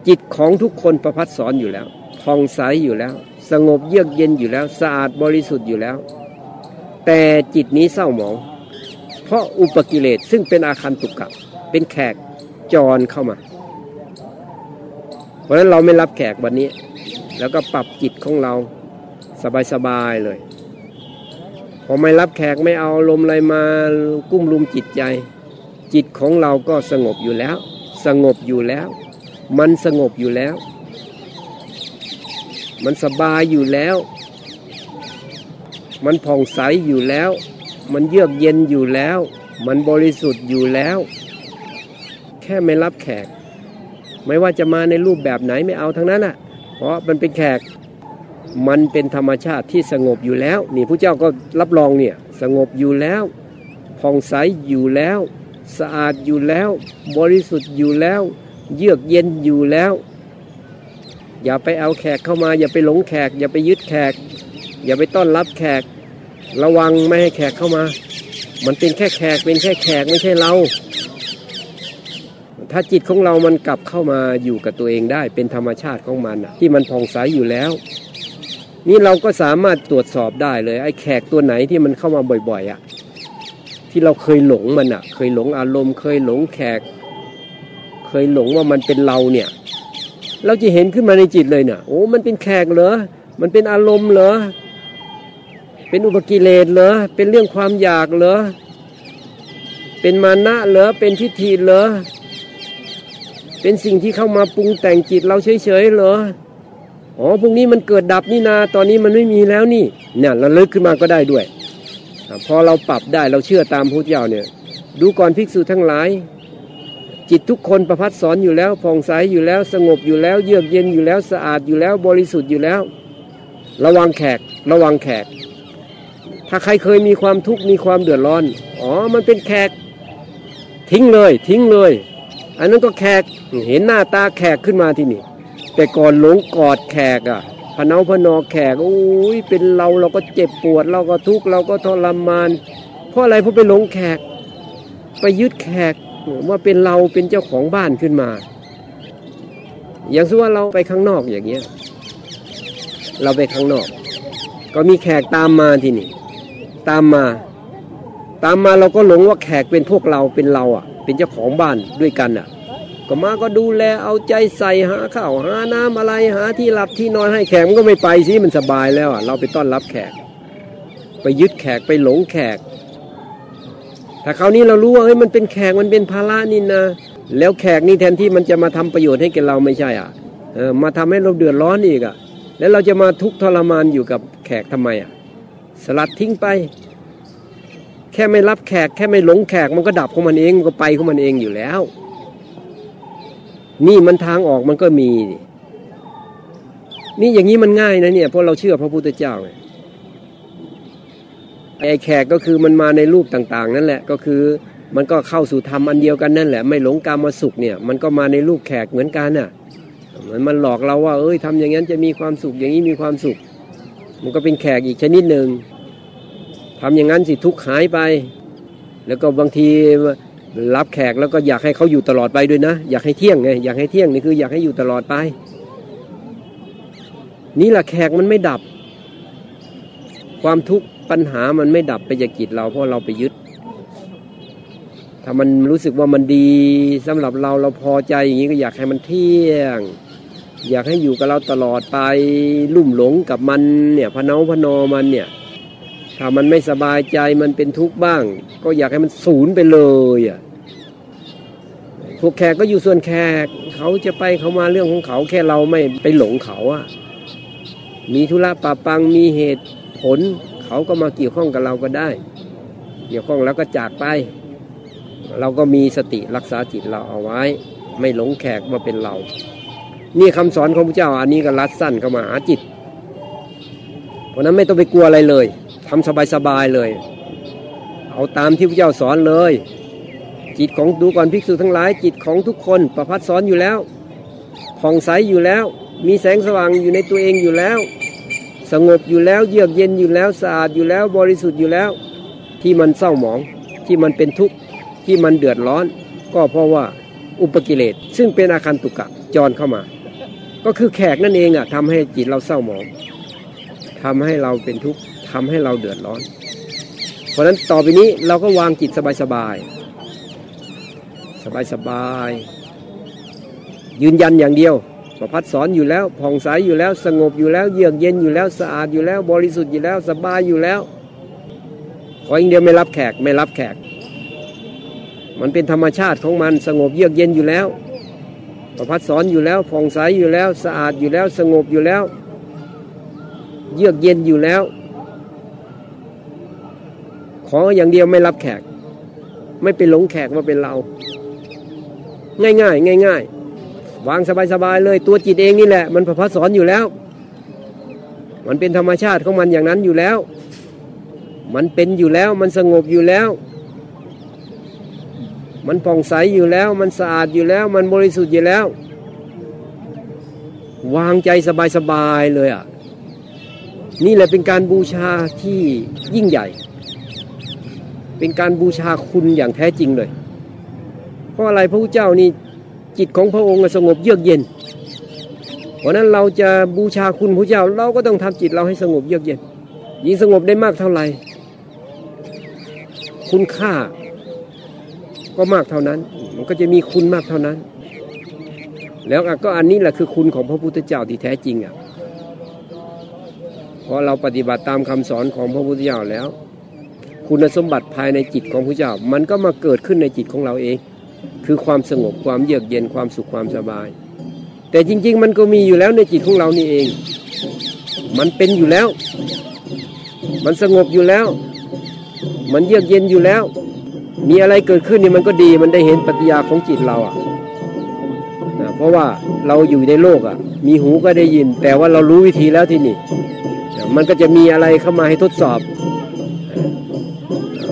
จิตของทุกคนประพัดสอนอยู่แล้วผ่องใสอยู่แล้ว สงบเยือกเย็นอยู่แล้ว สะอาดบริสุทธิ์อยู่แล้ว แต่จิตนี้เศร้าหมอง เพราะอุปกิเลสซึ่งเป็นอาคันตุกะเป็นแขกจรเข้ามา เพราะฉะนั้นเราไม่รับแขกวันนี้ แล้วก็ปรับจิตของเราสบายๆเลย พอไม่รับแขกไม่เอาลมอะไรมากุ้มลุมจิตใจ จิตของเราก็สงบอยู่แล้ว สงบอยู่แล้ว มันสงบอยู่แล้ว มันสบายอยู่แล้ว มันผ่องใสอยู่แล้ว มันเยือกเย็นอยู่แล้ว มันบริสุทธิ์อยู่แล้ว แค่ไม่รับแขก ไม่ว่าจะมาในรูปแบบไหนไม่เอาทั้งนั้นอะ เพราะมันเป็นแขก มันเป็นธรรมชาติที่สงบอยู่แล้ว นี่ผู้เจ้าก็รับรองเนี่ยสงบอยู่แล้วผ่องใสอยู่แล้ว สะอาดอยู่แล้ว บริสุทธิ์อยู่แล้ว เยือกเย็นอยู่แล้ว อย่าไปเอาแขกเข้ามา อย่าไปหลงแขก อย่าไปยึดแขก อย่าไปต้อนรับแขก ระวังไม่ให้แขกเข้ามา มันเป็นแค่แขกเป็นแค่แขกไม่ใช่เรา ถ้าจิตของเรามันกลับเข้ามาอยู่กับตัวเองได้เป็นธรรมชาติของมันที่มันผ่องใสอยู่แล้ว นี่เราก็สามารถตรวจสอบได้เลย ไอ้แขกตัวไหนที่มันเข้ามาบ่อยๆอะ่ะ ที่เราเคยหลงมันอะ่ะ เคยหลงอารมณ์ เคยหลงแขก เคยหลงว่ามันเป็นเราเนี่ย เราจะเห็นขึ้นมาในจิตเลยเนี่ยโอ้มันเป็นแขกเหรอ มันเป็นอารมณ์เหรอ เป็นอุปกิเลสเหรอ เป็นเรื่องความอยากเหรอ เป็นมานะเหรอ เป็นทิฏฐิเหรอ เป็นสิ่งที่เข้ามาปรุงแต่งจิตเราเฉยๆเหรอ อ๋อพวกนี้มันเกิดดับนี่นา ตอนนี้มันไม่มีแล้วนี่ เนี่ยเราเลิกขึ้นมาก็ได้ด้วย พอเราปรับได้เราเชื่อตามพุทธเจ้าเนี่ย ดูก่อนภิกษุทั้งหลาย จิตทุกคนประพัดสอนอยู่แล้วผ่องใสอยู่แล้วสงบอยู่แล้ว เยือกเย็นอยู่แล้วสะอาดอยู่แล้วบริสุทธิ์อยู่แล้ว ระวังแขกระวังแขก ถ้าใครเคยมีความทุกข์มีความเดือดร้อน อ๋อมันเป็นแขก ทิ้งเลย ทิ้งเลย อันนั้นก็แขกเห็นหน้าตาแขกขึ้นมาที่นี่ แต่ก่อนหลงกอดแขกอะพเนาพนอแขกโอ้ยเป็นเราเราก็เจ็บปวด เราก็ทุกข์เราก็ทรมาน เพราะอะไรเพราะไปหลงแขก ไปยึดแขกว่าเป็นเราเป็นเจ้าของบ้านขึ้นมา อย่างเช่นว่าเราไปข้างนอกอย่างเงี้ย เราไปข้างนอก ก็มีแขกตามมาที่นี่ ตามมา ตามมาเราก็หลงว่าแขกเป็นพวกเราเป็นเราอะ เป็นเจ้าของบ้านด้วยกันอะ ก็มาก็ดูแลเอาใจใส่หาข้าวหาน้ำอะไรหาที่หลับที่นอนให้แขกมันก็ไม่ไปสิมันสบายแล้วอะเราไปต้อนรับแขก ไปยึดแขกไปหลงแขก ถ้าคราวนี้เรารู้ว่าเฮ้ยมันเป็นแขกมันเป็นภาระนี่นะแล้วแขกนี่แทนที่มันจะมาทำประโยชน์ให้แกเราไม่ใช่อะเออมาทำให้เราเดือดร้อนอีกอะ แล้วเราจะมาทุกข์ทรมานอยู่กับแขกทำไมอะ สลัดทิ้งไป แค่ไม่รับแขกแค่ไม่หลงแขกมันก็ดับของมันเองมันก็ไปของมันเองอยู่แล้ว นี่มันทางออกมันก็มี นี่อย่างนี้มันง่ายนะเนี่ยเพราะเราเชื่อพระพุทธเจ้าไงไอ้แขกก็คือมันมาในรูปต่างๆ นั่นแหละก็คือมันก็เข้าสู่ธรรมอันเดียวกันนั่นแหละ ไม่หลงกรรมมาสุขเนี่ย มันก็มาในรูปแขกเหมือนกันน่ะมันมันหลอกเราว่า เอ้ยทำอย่างนั้นจะมีความสุขอย่างนี้มีความสุข มันก็เป็นแขกอีกชนิดหนึ่งทำอย่างนั้นสิทุกข์หายไป แล้วก็บางที รับแขกแล้วก็อยากให้เขาอยู่ตลอดไปด้วยนะ อยากให้เที่ยงไงอยากให้เที่ยงนี่คืออยากให้อยู่ตลอดไป นี่แหละแขกมันไม่ดับ ความทุกข์ปัญหามันไม่ดับไปจากจิตเราเพราะเราไปยึด ถ้ามันรู้สึกว่ามันดีสำหรับเราเราพอใจอย่างนี้ก็อยากให้มันเที่ยง อยากให้อยู่กับเราตลอดไปลุ่มหลงกับมันเนี่ยพเนาพนอมันเนี่ยถ้ามันไม่สบายใจมันเป็นทุกข์บ้าง ก็อยากให้มันศูนย์ไปเลยอะ พวกแขกก็อยู่ส่วนแขกเขาจะไปเขามาเรื่องของเขาแค่เราไม่ไปหลงเขาอะมีธุระปะปังมีเหตุผล เขาก็มาเกี่ยวข้องกับเราก็ได้ เกี่ยวข้องแล้วก็จากไป เราก็มีสติรักษาจิตเราเอาไว้ ไม่หลงแขกว่าเป็นเรา นี่คำสอนของพระเจ้าอันนี้ก็รัดสั้นเข้ามาหาจิต เพราะนั้นไม่ต้องไปกลัวอะไรเลยทำสบายๆเลย เอาตามที่พระเจ้าสอนเลย จิตของดูก่อนภิกษุทั้งหลายจิตของทุกคนประพัดสอนอยู่แล้วผ่องใสอยู่แล้ว มีแสงสว่างอยู่ในตัวเองอยู่แล้ว สงบอยู่แล้วเยือกเย็นอยู่แล้วสะอาดอยู่แล้วบริสุทธิ์อยู่แล้ว ที่มันเศร้าหมองที่มันเป็นทุกข์ที่มันเดือดร้อน ก็เพราะว่าอุปกิเลสซึ่งเป็นอาการตุกะจรเข้ามา ก็คือแขกนั่นเองอะทำให้จิตเราเศร้าหมองทำให้เราเป็นทุกข์ทำให้เราเดือดร้อน เพราะฉะนั้นต่อไปนี้เราก็วางจิตสบายๆ สบายสบายยืนยันอย่างเดียวประพัดสอนอยู่แล้วผ่องใสอยู่แล้วสงบอยู่แล้วเยือกเย็นอยู่แล้วสะอาดอยู่แล้ว บริสุทธิ์อยู่แล้วสบายอยู่แล้ว ขออย่างเดียวไม่รับแขกไม่รับแขก มันเป็นธรรมชาติของมันสงบเยือกเย็นอยู่แล้ว ประพัดสอนอยู่แล้วผ่องใสอยู่แล้วสะอาดอยู่แล้วสงบอยู่แล้ว เยือกเย็นอยู่แล้ว ขออย่างเดียวไม่รับแขก ไม่เป็นหลงแขกมาเป็นเรา ง่ายง่ายง่ายง่ายวางสบายๆเลยตัวจิตเองนี่แหละ มันประพัสอนอยู่แล้ว มันเป็นธรรมชาติของมันอย่างนั้นอยู่แล้ว มันเป็นอยู่แล้วมันสงบอยู่แล้ว มันผ่องใสอยู่แล้ว มันสะอาดอยู่แล้ว มันบริสุทธิ์อยู่แล้ว วางใจสบายๆเลยอะนี่แหละเป็นการบูชาที่ยิ่งใหญ่ เป็นการบูชาคุณอย่างแท้จริงเลย เพราะอะไรพระพุทธเจ้านี่จิตของพระองค์สงบเยือกเย็นพราะนั้นเราจะบูชาคุณพระเจ้าเราก็ต้องทำจิตเราให้สงบเยือกเย็น ยิ่งสงบได้มากเท่าไหร่ คุณค่าก็มากเท่านั้น มันก็จะมีคุณมากเท่านั้น แล้วก็อันนี้แหละคือคุณของพระพุทธเจ้าที่แท้จริงอะพอเราปฏิบัติตามคำสอนของพระพุทธเจ้าแล้ว คุณสมบัติภายในจิตของพระเจ้า มันก็มาเกิดขึ้นในจิตของเราเอง คือความสงบความเยือกเย็นความสุขความสบาย แต่จริง ๆ มันก็มีอยู่แล้วในจิตของเรานี่เอง มันเป็นอยู่แล้ว มันสงบอยู่แล้ว มันเยือกเย็นอยู่แล้ว มีอะไรเกิดขึ้นนี่มันก็ดีมันได้เห็นปฏิยาของจิตเราอะนะเพราะว่าเราอยู่ในโลกอะ มีหูก็ได้ยิน แต่ว่าเรารู้วิธีแล้วที่นี่มันก็จะมีอะไรเข้ามาให้ทดสอบ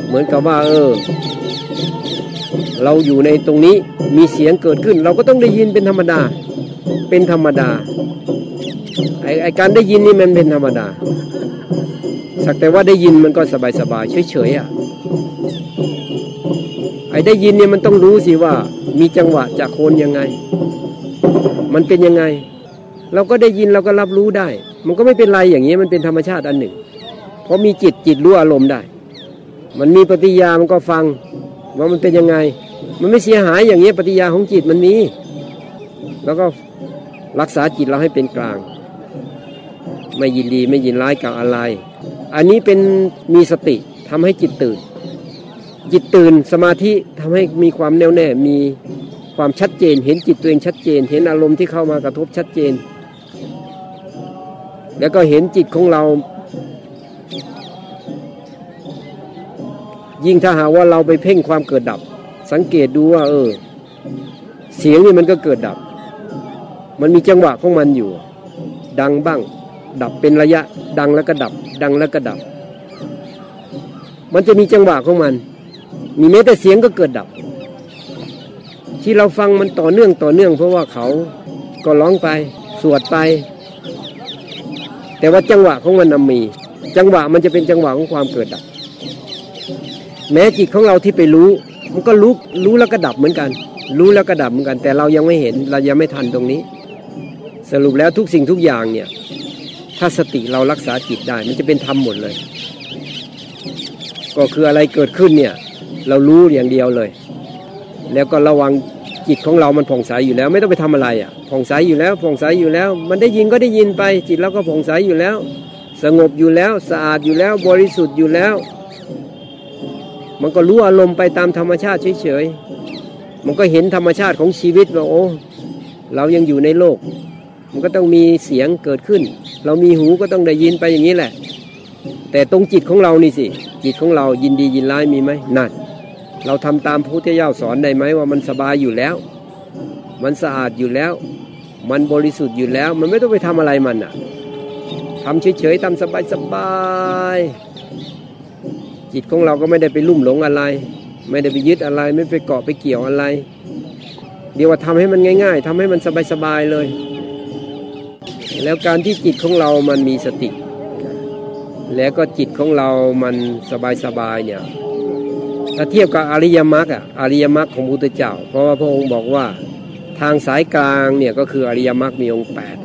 เหมือนกับว่า เออ เราอยู่ในตรงนี้มีเสียงเกิดขึ้น เราก็ต้องได้ยินเป็นธรรมดา เป็นธรรมดาไอไอการได้ยินนี่มันเป็นธรรมดา สักแต่ว่าได้ยินมันก็สบายสบายเฉยเฉยอะไอได้ยินเนี่ยมันต้องรู้สิว่า มีจังหวะจากโคนยังไง มันเป็นยังไง เราก็ได้ยินเราก็รับรู้ได้ มันก็ไม่เป็นไรอย่างนี้มันเป็นธรรมชาติอันหนึ่ง เพราะมีจิตจิตรู้อารมณ์ได้ มันมีปฏิยามันก็ฟังว่ามันเป็นยังไง มันไม่เสียหายอย่างนี้ปฏิยาของจิตมันมี แล้วก็รักษาจิตเราให้เป็นกลาง ไม่ยินดีไม่ยินร้ายกับอะไร อันนี้เป็นมีสติทำให้จิตตื่น จิตตื่นสมาธิทำให้มีความแน่วแน่ มีความชัดเจน เห็นจิตตัวเองชัดเจน เห็นอารมณ์ที่เข้ามากระทบชัดเจน แล้วก็เห็นจิตของเรา ยิ่งถ้าหาว่าเราไปเพ่งความเกิดดับ สังเกตดูว่า เออ เสียงนี่มันก็เกิดดับ มันมีจังหวะของมันอยู่ ดังบ้าง ดับเป็นระยะ ดังแล้วก็ดับ ดังแล้วก็ดับ มันจะมีจังหวะของมัน มีแม้แต่เสียงก็เกิดดับ ที่เราฟังมันต่อเนื่องต่อเนื่อง เพราะว่าเขาก็ร้องไป สวดไป แต่ว่าจังหวะของมันนมี จังหวะมันจะเป็นจังหวะของความเกิดดับ แม้จิตของเราที่ไปรู้ มันก็รู้รู้แล้วก็ดับเหมือนกัน รู้แล้วก็ดับเหมือนกัน แต่เรายังไม่เห็นเรายังไม่ทันตรงนี้ สรุปแล้วทุกสิ่งทุกอย่างเนี่ย ถ้าสติเรารักษาจิตได้ มันจะเป็นธรรมหมดเลย ก็คืออะไรเกิดขึ้นเนี่ย เรารู้อย่างเดียวเลย แล้วก็ระวังจิตของเรามันผ่องใสอยู่แล้ว ไม่ต้องไปทำอะไรอะผ่องใสอยู่แล้วผ่องใสอยู่แล้ว มันได้ยินก็ได้ยินไป จิตเราก็ผ่องใสอยู่แล้ว สงบอยู่แล้ว สะอาดอยู่แล้ว บริสุทธิ์อยู่แล้ว มันก็รู้อารมณ์ไปตามธรรมชาติเฉยๆ มันก็เห็นธรรมชาติของชีวิตว่าโอ้เรายังอยู่ในโลก มันก็ต้องมีเสียงเกิดขึ้น เรามีหูก็ต้องได้ยินไปอย่างนี้แหละ แต่ตรงจิตของเรานี่สิ จิตของเรายินดียินร้ายมีไหมนั่นเราทำตามพระพุทธเจ้าสอนได้ไหมว่ามันสบายอยู่แล้ว มันสะอาดอยู่แล้ว มันบริสุทธิ์อยู่แล้ว มันไม่ต้องไปทำอะไรมันอะทำเฉยๆทำสบายๆ จิตของเราก็ไม่ได้ไปลุ่มหลงอะไร ไม่ได้ไปยึดอะไร ไม่ไปเกาะไปเกี่ยวอะไร เดี๋ยวว่าทำให้มันง่าย ๆทำให้มันสบายๆเลย แล้วการที่จิตของเรามันมีสติ แล้วก็จิตของเรามันสบายๆเนี่ยถ้าเทียบกับอริยมรรคอะอริยมรรคของพุทธเจ้า เพราะว่าพระองค์บอกว่าทางสายกลางเนี่ยก็คืออริยมรรคมีองค์แปด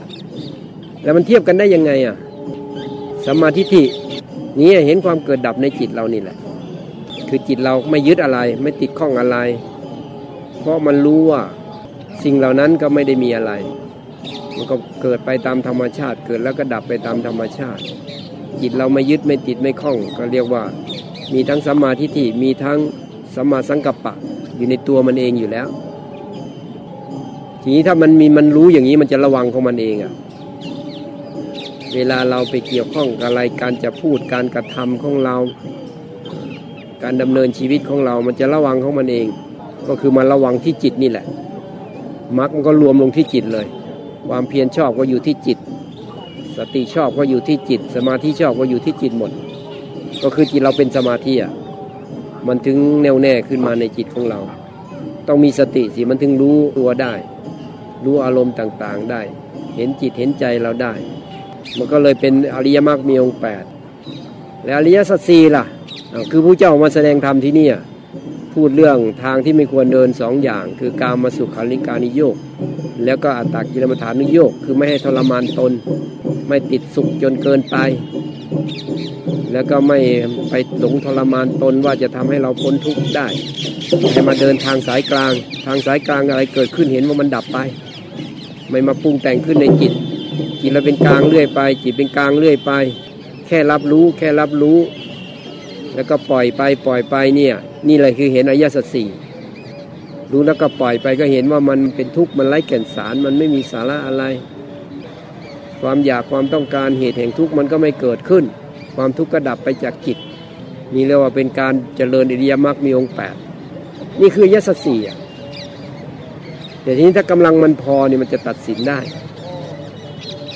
แล้วมันเทียบกันได้ยังไงอะสมาธิ นี่เห็นความเกิดดับในจิตเรานี่แหละ คือจิตเราไม่ยึดอะไร ไม่ติดข้องอะไร เพราะมันรู้ว่าสิ่งเหล่านั้นก็ไม่ได้มีอะไร มันก็เกิดไปตามธรรมชาติ เกิดแล้วก็ดับไปตามธรรมชาติ จิตเราไม่ยึดไม่ติดไม่ข้อง ก็เรียกว่า มีทั้งสัมมาทิฏฐิมีทั้งสัมมาสังกัปปะ อยู่ในตัวมันเองอยู่แล้ว ทีนี้ถ้ามันมีมันรู้อย่างนี้มันจะระวังของมันเองอะ เวลาเราไปเกี่ยวข้องอะไรการจะพูดการกระทำของเรา การดำเนินชีวิตของเรา มันจะระวังของมันเอง ก็คือมาระวังที่จิตนี่แหละมรรคมันก็รวมลงที่จิตเลย ความเพียรชอบก็อยู่ที่จิต สติชอบก็อยู่ที่จิต สมาธิชอบก็อยู่ที่จิตหมด ก็คือจิตเราเป็นสมาธิอะมันถึงแน่วแน่ขึ้นมาในจิตของเรา ต้องมีสติสิมันถึงรู้ตัวได้ รู้อารมณ์ต่างๆได้ เห็นจิตเห็นใจเราได้ มันก็เลยเป็นอริยมรรคมีองค์แปดแล้วอริยสัจสี่ล่ะ คือผู้เจ้ามาแสดงธรรมที่นี่พูดเรื่องทางที่ไม่ควรเดินสองอย่าง คือการมาสุขาริการนิโยก แล้วก็อัตตกิลมัฐานุโยก คือไม่ให้ทรมานตน ไม่ติดสุขจนเกินไป แล้วก็ไม่ไปหลงทรมานตนว่าจะทำให้เราพ้นทุกข์ได้ ให้มาเดินทางสายกลาง ทางสายกลางอะไรเกิดขึ้นเห็นว่ามันดับไป ไม่มาปรุงแต่งขึ้นในจิต จิตเราเป็นกลางเรื่อยไป จิตเป็นกลางเรื่อยไป แค่รับรู้แค่รับรู้ แล้วก็ปล่อยไปปล่อยไปเนี่ย นี่แหละคือเห็นอายะสัจสี่รู้แล้วก็ปล่อยไปก็เห็นว่ามันเป็นทุกข์มันไร้แก่นสาร มันไม่มีสาระอะไร ความอยากความต้องการเหตุแห่งทุกข์มันก็ไม่เกิดขึ้น ความทุกข์ก็ดับไปจากจิตนี่เรียกว่าเป็นการเจริญอิริยมรรคมีองค์แปดนี่คืออายะสัจสี่แต่ทีนี้ถ้ากำลังมันพอเนี่ยมันจะตัดสินได้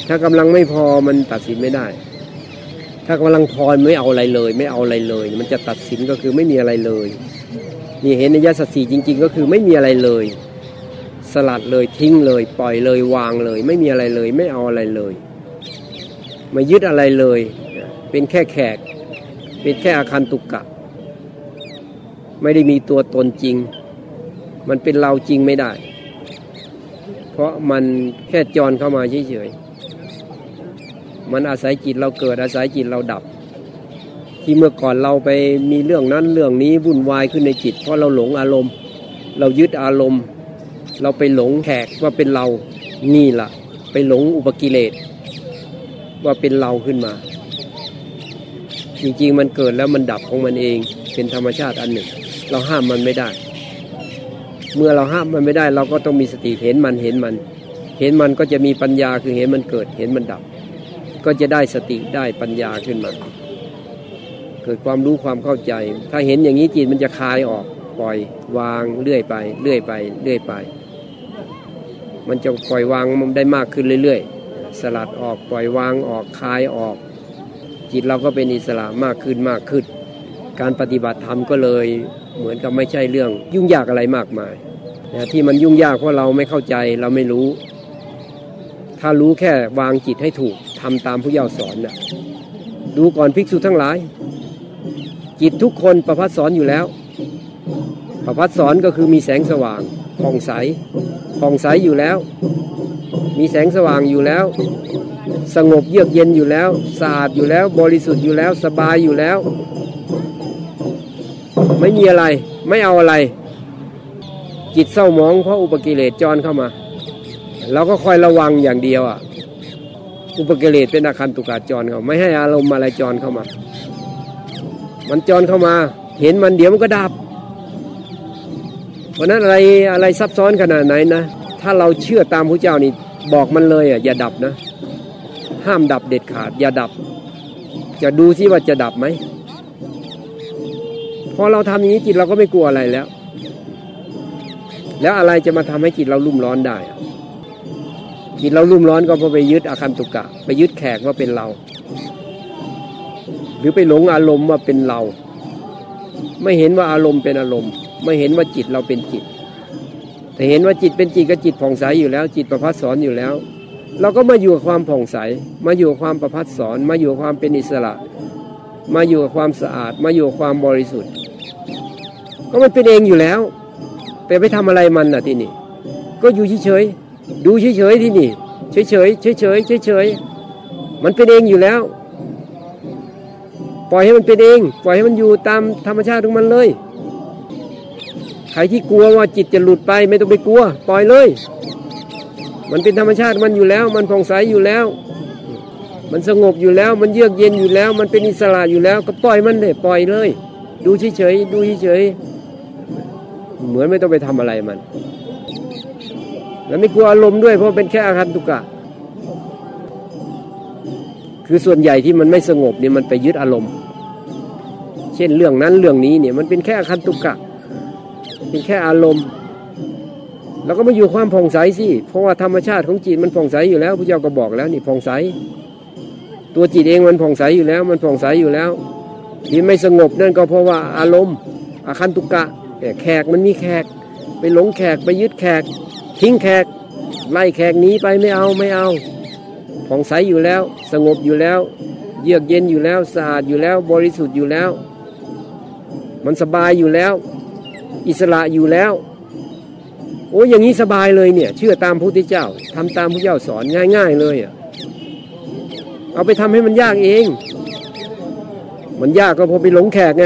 ถ้ากำลังไม่พอมันตัดสินไม่ได้ ถ้ากำลังพอไม่เอาอะไรเลย ไม่เอาอะไรเลย มันจะตัดสินก็คือไม่มีอะไรเลยนี่เห็นในยะสัจสีจริง ๆ ก็คือไม่มีอะไรเลย สลัดเลยทิ้งเลย ปล่อยเลยวางเลย ไม่มีอะไรเลย ไม่เอาอะไรเลยไม่ยึดอะไรเลย เป็นแค่แขก เป็นแค่อาคารตุกกะ ไม่ได้มีตัวตนจริง มันเป็นเราจริงไม่ได้ เพราะมันแค่จรเข้ามาเฉยๆ มันอาศัยจิตเราเกิดอาศัยจิตเราดับ ที่เมื่อก่อนเราไปมีเรื่องนั้นเรื่องนี้วุ่นวายขึ้นในจิต เพราะเราหลงอารมณ์ เรายึดอารมณ์ เราไปหลงแขกว่าเป็นเรานี่ล่ะ ไปหลงอุปกิเลสว่าเป็นเราขึ้นมา จริงๆมันเกิดแล้วมันดับของมันเองเป็นธรรมชาติอันหนึ่ง เราห้ามมันไม่ได้ เมื่อเราห้ามมันไม่ได้ เราก็ต้องมีสติเห็นมันเห็นมัน เห็นมันก็จะมีปัญญาคือเห็นมันเกิดเห็นมันดับ ก็จะได้สติได้ปัญญาขึ้นมา เกิดความรู้ความเข้าใจ ถ้าเห็นอย่างนี้จิตมันจะคลายออกปล่อยวางเรื่อยไป เรื่อยไป เรื่อยไป มันจะปล่อยวางมันได้มากขึ้นเรื่อยๆ สลัดออกปล่อยวางออกคลายออก จิตเราก็เป็นอิสระมากขึ้นมากขึ้น การปฏิบัติธรรมก็เลยเหมือนกับไม่ใช่เรื่องยุ่งยากอะไรมากมายที่มันยุ่งยากเพราะเราไม่เข้าใจเราไม่รู้ ถ้ารู้แค่วางจิตให้ถูกทำตามผู้เยาว์สอนนะ่ะดูก่อนภิกษุทั้งหลาย จิตทุกคนประพัดสอนอยู่แล้ว ประพัดสอนก็คือมีแสงสว่างผ่องใสผ่องใสอยู่แล้ว มีแสงสว่างอยู่แล้ว สงบเยือกเย็นอยู่แล้วสะอาดอยู่แล้ว บริสุทธิ์อยู่แล้วสบายอยู่แล้ว ไม่มีอะไรไม่เอาอะไร จิตเศร้าหมองเพราะอุปกิเลสจรเข้ามา เราก็คอยระวังอย่างเดียวอะอุปกิเลสเป็นอาคันตุกาจรเขาไม่ให้อารมณ์อะไรจรเข้ามา มันจรเข้ามา เห็นมันเดี๋ยวมันก็ดับเพราะนั้นอะไรอะไรซับซ้อนขนาดไหนนะถ้าเราเชื่อตามพระเจ้านี่บอกมันเลยอะอย่าดับนะ ห้ามดับเด็ดขาด อย่าดับ จะดูซิว่าจะดับไหมพอเราทำอย่างนี้จิตเราก็ไม่กลัวอะไรแล้ว แล้วอะไรจะมาทำให้จิตเรารุ่มร้อนได้ จิตเรารุ่มร้อนก็เพราะไปยึดอาคันตุกะ ไปยึดแขกว่าเป็นเรา หรือไปหลงอารมณ์ว่าเป็นเรา ไม่เห็นว่าอารมณ์เป็นอารมณ์ ไม่เห็นว่าจิตเราเป็นจิต แต่เห็นว่าจิตเป็นจิตก็จิตผ่องใสอยู่แล้ว จิตประพัดสอนอยู่แล้ว เราก็มาอยู่กับความผ่องใส มาอยู่กับความประพัดสอน มาอยู่กับความเป็นอิสระ มาอยู่กับความสะอาด มาอยู่กับความบริสุทธิ์ ก็มันเป็นเองอยู่แล้ว ไปไปทำอะไรมันน่ะที่นี่ก็อยู่เฉยๆ ดูเฉยๆที่นี่เฉยๆเฉยๆเฉยๆมันเป็นเองอยู่แล้ว ปล่อยให้มันเป็นเอง ปล่อยให้มันอยู่ตามธรรมชาติของมันเลย ใครที่กลัวว่าจิตจะหลุดไปไม่ต้องไปกลัว ปล่อยเลย มันเป็นธรรมชาติมันอยู่แล้ว มันผ่องใสอยู่แล้ว มันสงบอยู่แล้ว มันเยือกเย็นอยู่แล้ว มันเป็นอิสระอยู่แล้ว ก็ปล่อยมันเลยปล่อยเลย ดูเฉยๆดูเฉยๆเหมือนไม่ต้องไปทำอะไรมัน แล้วไม่กลัวอารมณ์ด้วยเพราะเป็นแค่อาคันตุกะ คือส่วนใหญ่ที่มันไม่สงบเนี่ยมันไปยึดอารมณ์ เช่นเรื่องนั้นเรื่องนี้เนี่ยมันเป็นแค่อาคันตุกะ เป็นแค่อารมณ์เราก็มาอยู่ความผ่องใสสิเพราะว่าธรรมชาติของจิตมันผ่องใสอยู่แล้วพระเจ้าก็บอกแล้วนี่ผ่องใส ตัวจิตเองมันผ่องใสอยู่แล้ว มันผ่องใสอยู่แล้ว ที่ไม่สงบนั่นก็เพราะว่าอารมณ์อาคันตุกะแขกมันมีแขก ไปหลงแขกไปยึดแขก ทิ้งแขก ไล่แขกหนีไปไม่เอาไม่เอาผ่องใสอยู่แล้ว สงบอยู่แล้ว เยือกเย็นอยู่แล้วสะอาดอยู่แล้ว บริสุทธิ์อยู่แล้ว มันสบายอยู่แล้ว อิสระอยู่แล้ว โอ้ยอย่างนี้สบายเลยเนี่ย เชื่อตามพระพุทธเจ้าทำตามพระเจ้าสอนง่าย ๆ เลยอะเอาไปทำให้มันยากเอง มันยากก็พอไปหลงแขกไง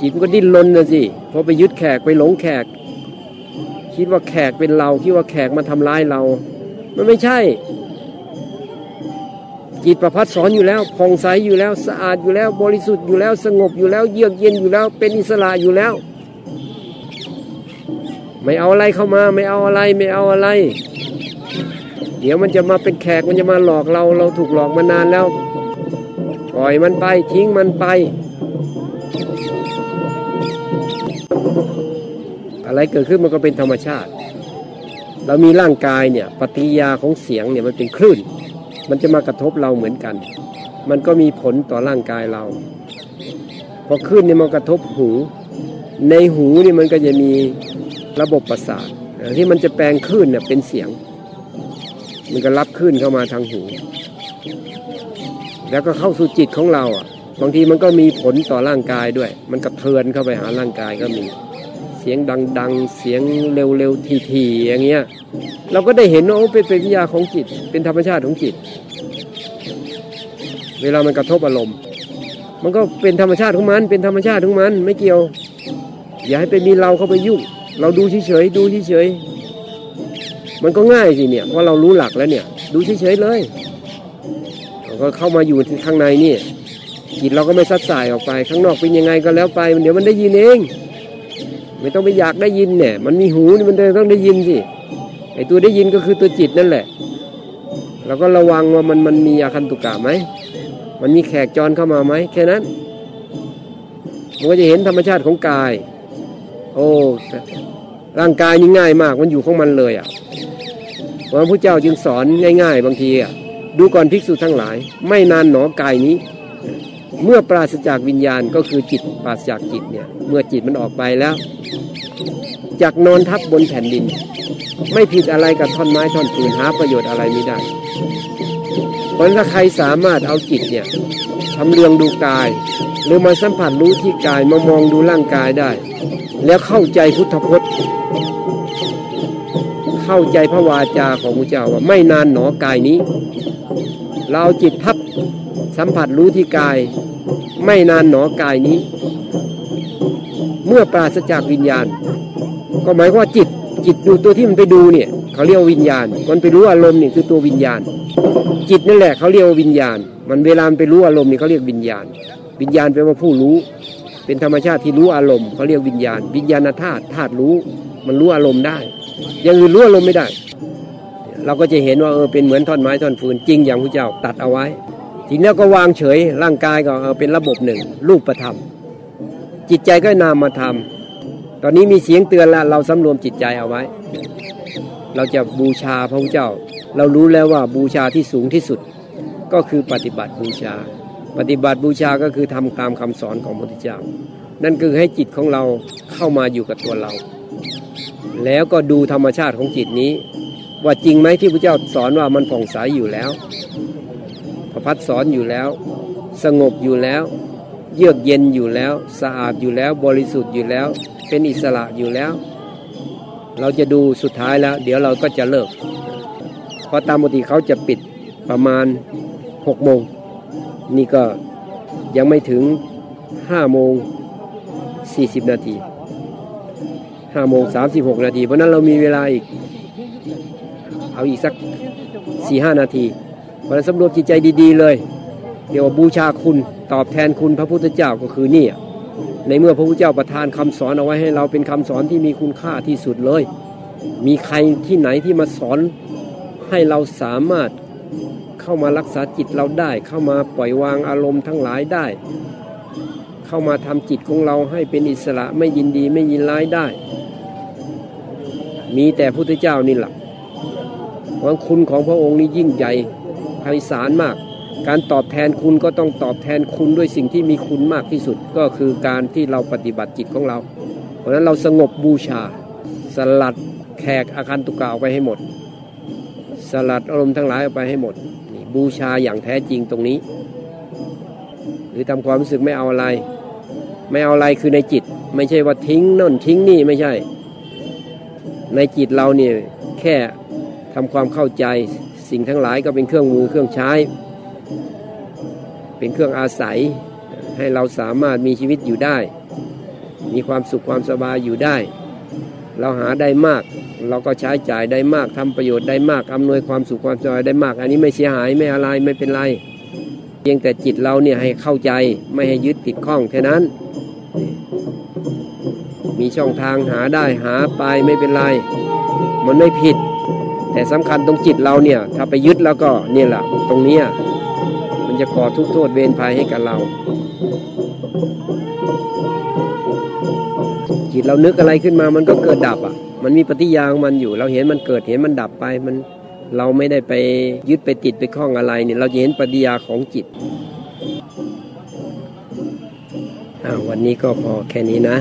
จิตมันก็ดิ้นรนนะสิพอไปยึดแขกไปหลงแขก คิดว่าแขกเป็นเราคิดว่าแขกมาทำร้ายเรา มันไม่ใช่ จิตประพัดสอนอยู่แล้วผ่องใสอยู่แล้วสะอาดอยู่แล้ว บริสุทธิ์อยู่แล้วสงบอยู่แล้ว เยือกเย็นอยู่แล้ว เป็นอิสระอยู่แล้ว ไม่เอาอะไรเข้ามา ไม่เอาอะไรไม่เอาอะไร เดี๋ยวมันจะมาเป็นแขกมันจะมาหลอกเราเราถูกหลอกมานานแล้ว ปล่อยมันไปทิ้งมันไป อะไรเกิดขึ้นมันก็เป็นธรรมชาติ เรามีร่างกายเนี่ยปฏิยาของเสียงเนี่ยมันเป็นคลื่น มันจะมากระทบเราเหมือนกัน มันก็มีผลต่อร่างกายเรา พอคลื่นเนี่ยมันกระทบหู ในหูนี่มันก็จะมีระบบประสาทที่มันจะแปลงคลื่นเนี่ยเป็นเสียง มันก็รับคลื่นเข้ามาทางหู แล้วก็เข้าสู่จิตของเราอะบางทีมันก็มีผลต่อร่างกายด้วย มันกระเทือนเข้าไปหาร่างกายก็มี สียงดัง ๆ เสียงเร็วๆทีๆอย่างเงี้ยเราก็ได้เห็นว่าโอ้เป็นเป็นวิทยาของจิต เป็นธรรมชาติของจิต เวลามันกระทบอารมณ์ มันก็เป็นธรรมชาติของมัน เป็นธรรมชาติของมันไม่เกี่ยว อย่าให้ไปมีเราเข้าไปยุ่งเราดูเฉยๆดูเฉยๆมันก็ง่ายสิเนี่ยเพราะเรารู้หลักแล้วเนี่ย ดูเฉยๆเลยก็เข้ามาอยู่ข้างในนี่จิตเราก็ไม่ซัดสายออกไป ข้างนอกเป็นยังไงก็แล้วไป เดี๋ยวมันได้ยินเอง ไม่ต้องไปอยากได้ยินเนี่ย มันมีหูนี่มันต้องได้ยินสิไอตัวได้ยินก็คือตัวจิตนั่นแหละเราก็ระวังว่ามันมันมีอาคันตุกะไหมมันมีแขกจรเข้ามาไหมแค่นั้นมันก็จะเห็นธรรมชาติของกาย โอ้ร่างกายนี่ง่ายมากมันอยู่ของมันเลยอะพระพุทธเจ้าจึงสอนง่าย ๆ บางทีอะดูก่อนภิกษุทั้งหลาย ไม่นานหนอกายนี้ เมื่อปราศจากวิญญาณก็คือจิตปราศจากจิตเนี่ยเมื่อจิตมันออกไปแล้วจากนอนทับบนแผ่นดิน ไม่ผิดอะไรกับท่อนไม้ท่อนฟืนหาประโยชน์อะไรไม่ได้เพราะถ้าใครสามารถเอาจิตเนี่ยทำเรืองดูกาย หรือมาสัมผัสรู้ที่กายมามองดูร่างกายได้ แล้วเข้าใจพุทธพจน์ เข้าใจพระวาจาของพระเจ้าว่าไม่นานหนอกายนี้ เราจิตพับ สัมผัสรู้ที่กาย ไม่นานหนอกายนี้ เมื่อปราศจากวิญญาณ ก็หมายว่าจิตจิตดูตัวที่มันไปดูเนี่ย เขาเรียกวิญญาณ มันไปรู้อารมณ์นี่คือตัววิญญาณ จิตนั่นแหละเขาเรียกว,วิญญาณ มันเวลามันไปรู้อารมณ์นี่เขาเรียกวิญญาณ วิญญาณแปลว่าผู้รู้ เป็นธรรมชาติที่รู้อารมณ์เขาเรียกวิญญาณ วิญญาณธาตุธาตุรู้ มันรู้อารมณ์ได้ยังอื่นรู้อารมณ์ไม่ได้ เราก็จะเห็นว่าเออเป็นเหมือนท่อนไม้ท่อนฟืนจริงอย่างพระเจ้าตัดเอาไว้ ทีนี้ก็วางเฉยร่างกายก็เป็นระบบหนึ่ง รูปประธรรม จิตใจก็นามมาทำตอนนี้มีเสียงเตือนแล้วเราสำรวมจิตใจเอาไว้ เราจะบูชาพระพุทธเจ้า เรารู้แล้วว่าบูชาที่สูงที่สุด ก็คือปฏิบัติบูชา ปฏิบัติบูชาก็คือทำตามคำสอนของพระพุทธเจ้า นั่นคือให้จิตของเราเข้ามาอยู่กับตัวเรา แล้วก็ดูธรรมชาติของจิตนี้ ว่าจริงไหมที่พระเจ้าสอนว่ามันผ่องใสอยู่แล้ว พระพัดสอนอยู่แล้ว สงบอยู่แล้ว เยือกเย็นอยู่แล้ว สะอาดอยู่แล้ว บริสุทธิ์อยู่แล้ว เป็นอิสระอยู่แล้ว เราจะดูสุดท้ายแล้ว เดี๋ยวเราก็จะเลิก เพราะตามปกติเขาจะปิดประมาณหกโมง นี่ก็ยังไม่ถึงห้าโมงสี่สิบนาทีห้าโมงสามสิบหกนาที เพราะนั้นเรามีเวลาอีก เอาอีกสักสี่ห้านาที เพราะนั้นสำรวจจิตใจดีๆเลยเดี๋ยวว่าบูชาคุณตอบแทนคุณพระพุทธเจ้าก็คือนี่ในเมื่อพระพุทธเจ้าประทานคำสอนเอาไว้ให้เราเป็นคำสอนที่มีคุณค่าที่สุดเลย มีใครที่ไหนที่มาสอนให้เราสามารถเข้ามารักษาจิตเราได้ เข้ามาปล่อยวางอารมณ์ทั้งหลายได้ เข้ามาทำจิตของเราให้เป็นอิสระไม่ยินดีไม่ยินร้ายได้ มีแต่พุทธเจ้านี่แหละวังคุณของพระองค์นี้ยิ่งใหญ่ ไพศาลมาก การตอบแทนคุณก็ต้องตอบแทนคุณด้วยสิ่งที่มีคุณมากที่สุด ก็คือการที่เราปฏิบัติจิตของเรา เพราะนั้นเราสงบบูชา สลัดแขกอาคันตุกะออกไปให้หมด สลัดอารมณ์ทั้งหลายออกไปให้หมดนี่บูชาอย่างแท้จริงตรงนี้ หรือทำความรู้สึกไม่เอาอะไร ไม่เอาอะไรคือในจิต ไม่ใช่ว่าทิ้งน่นทิ้งนี่ไม่ใช่ ในจิตเราเนี่ยแค่ทำความเข้าใจ สิ่งทั้งหลายก็เป็นเครื่องมือเครื่องใช้ เป็นเครื่องอาศัยให้เราสามารถมีชีวิตอยู่ได้ มีความสุขความสบายอยู่ได้ เราหาได้มาก เราก็ใช้จ่ายได้มากทำประโยชน์ได้มากอำนวยความสุขความสบายได้มาก อันนี้ไม่เสียหายไม่อะไรไม่เป็นไร เพียงแต่จิตเราเนี่ยให้เข้าใจไม่ให้ยึดติดข้องแค่นั้น มีช่องทางหาได้หาไปไม่เป็นไร มันไม่ผิด แต่สำคัญตรงจิตเราเนี่ย ถ้าไปยึดแล้วก็เนี่ยแหละตรงเนี้ยมันจะก่อทุกข์โทษเวรภัยให้กับเรา จิตเรานึกอะไรขึ้นมามันก็เกิดดับอะ มันมีปฏิยาของมันอยู่ เราเห็นมันเกิดเห็นมันดับไปมันเราไม่ได้ไปยึดไปติดไปคล้องอะไรเนี่ยเราจะเห็นปฏิยาของจิตอ่าวันนี้ก็พอแค่นี้นะ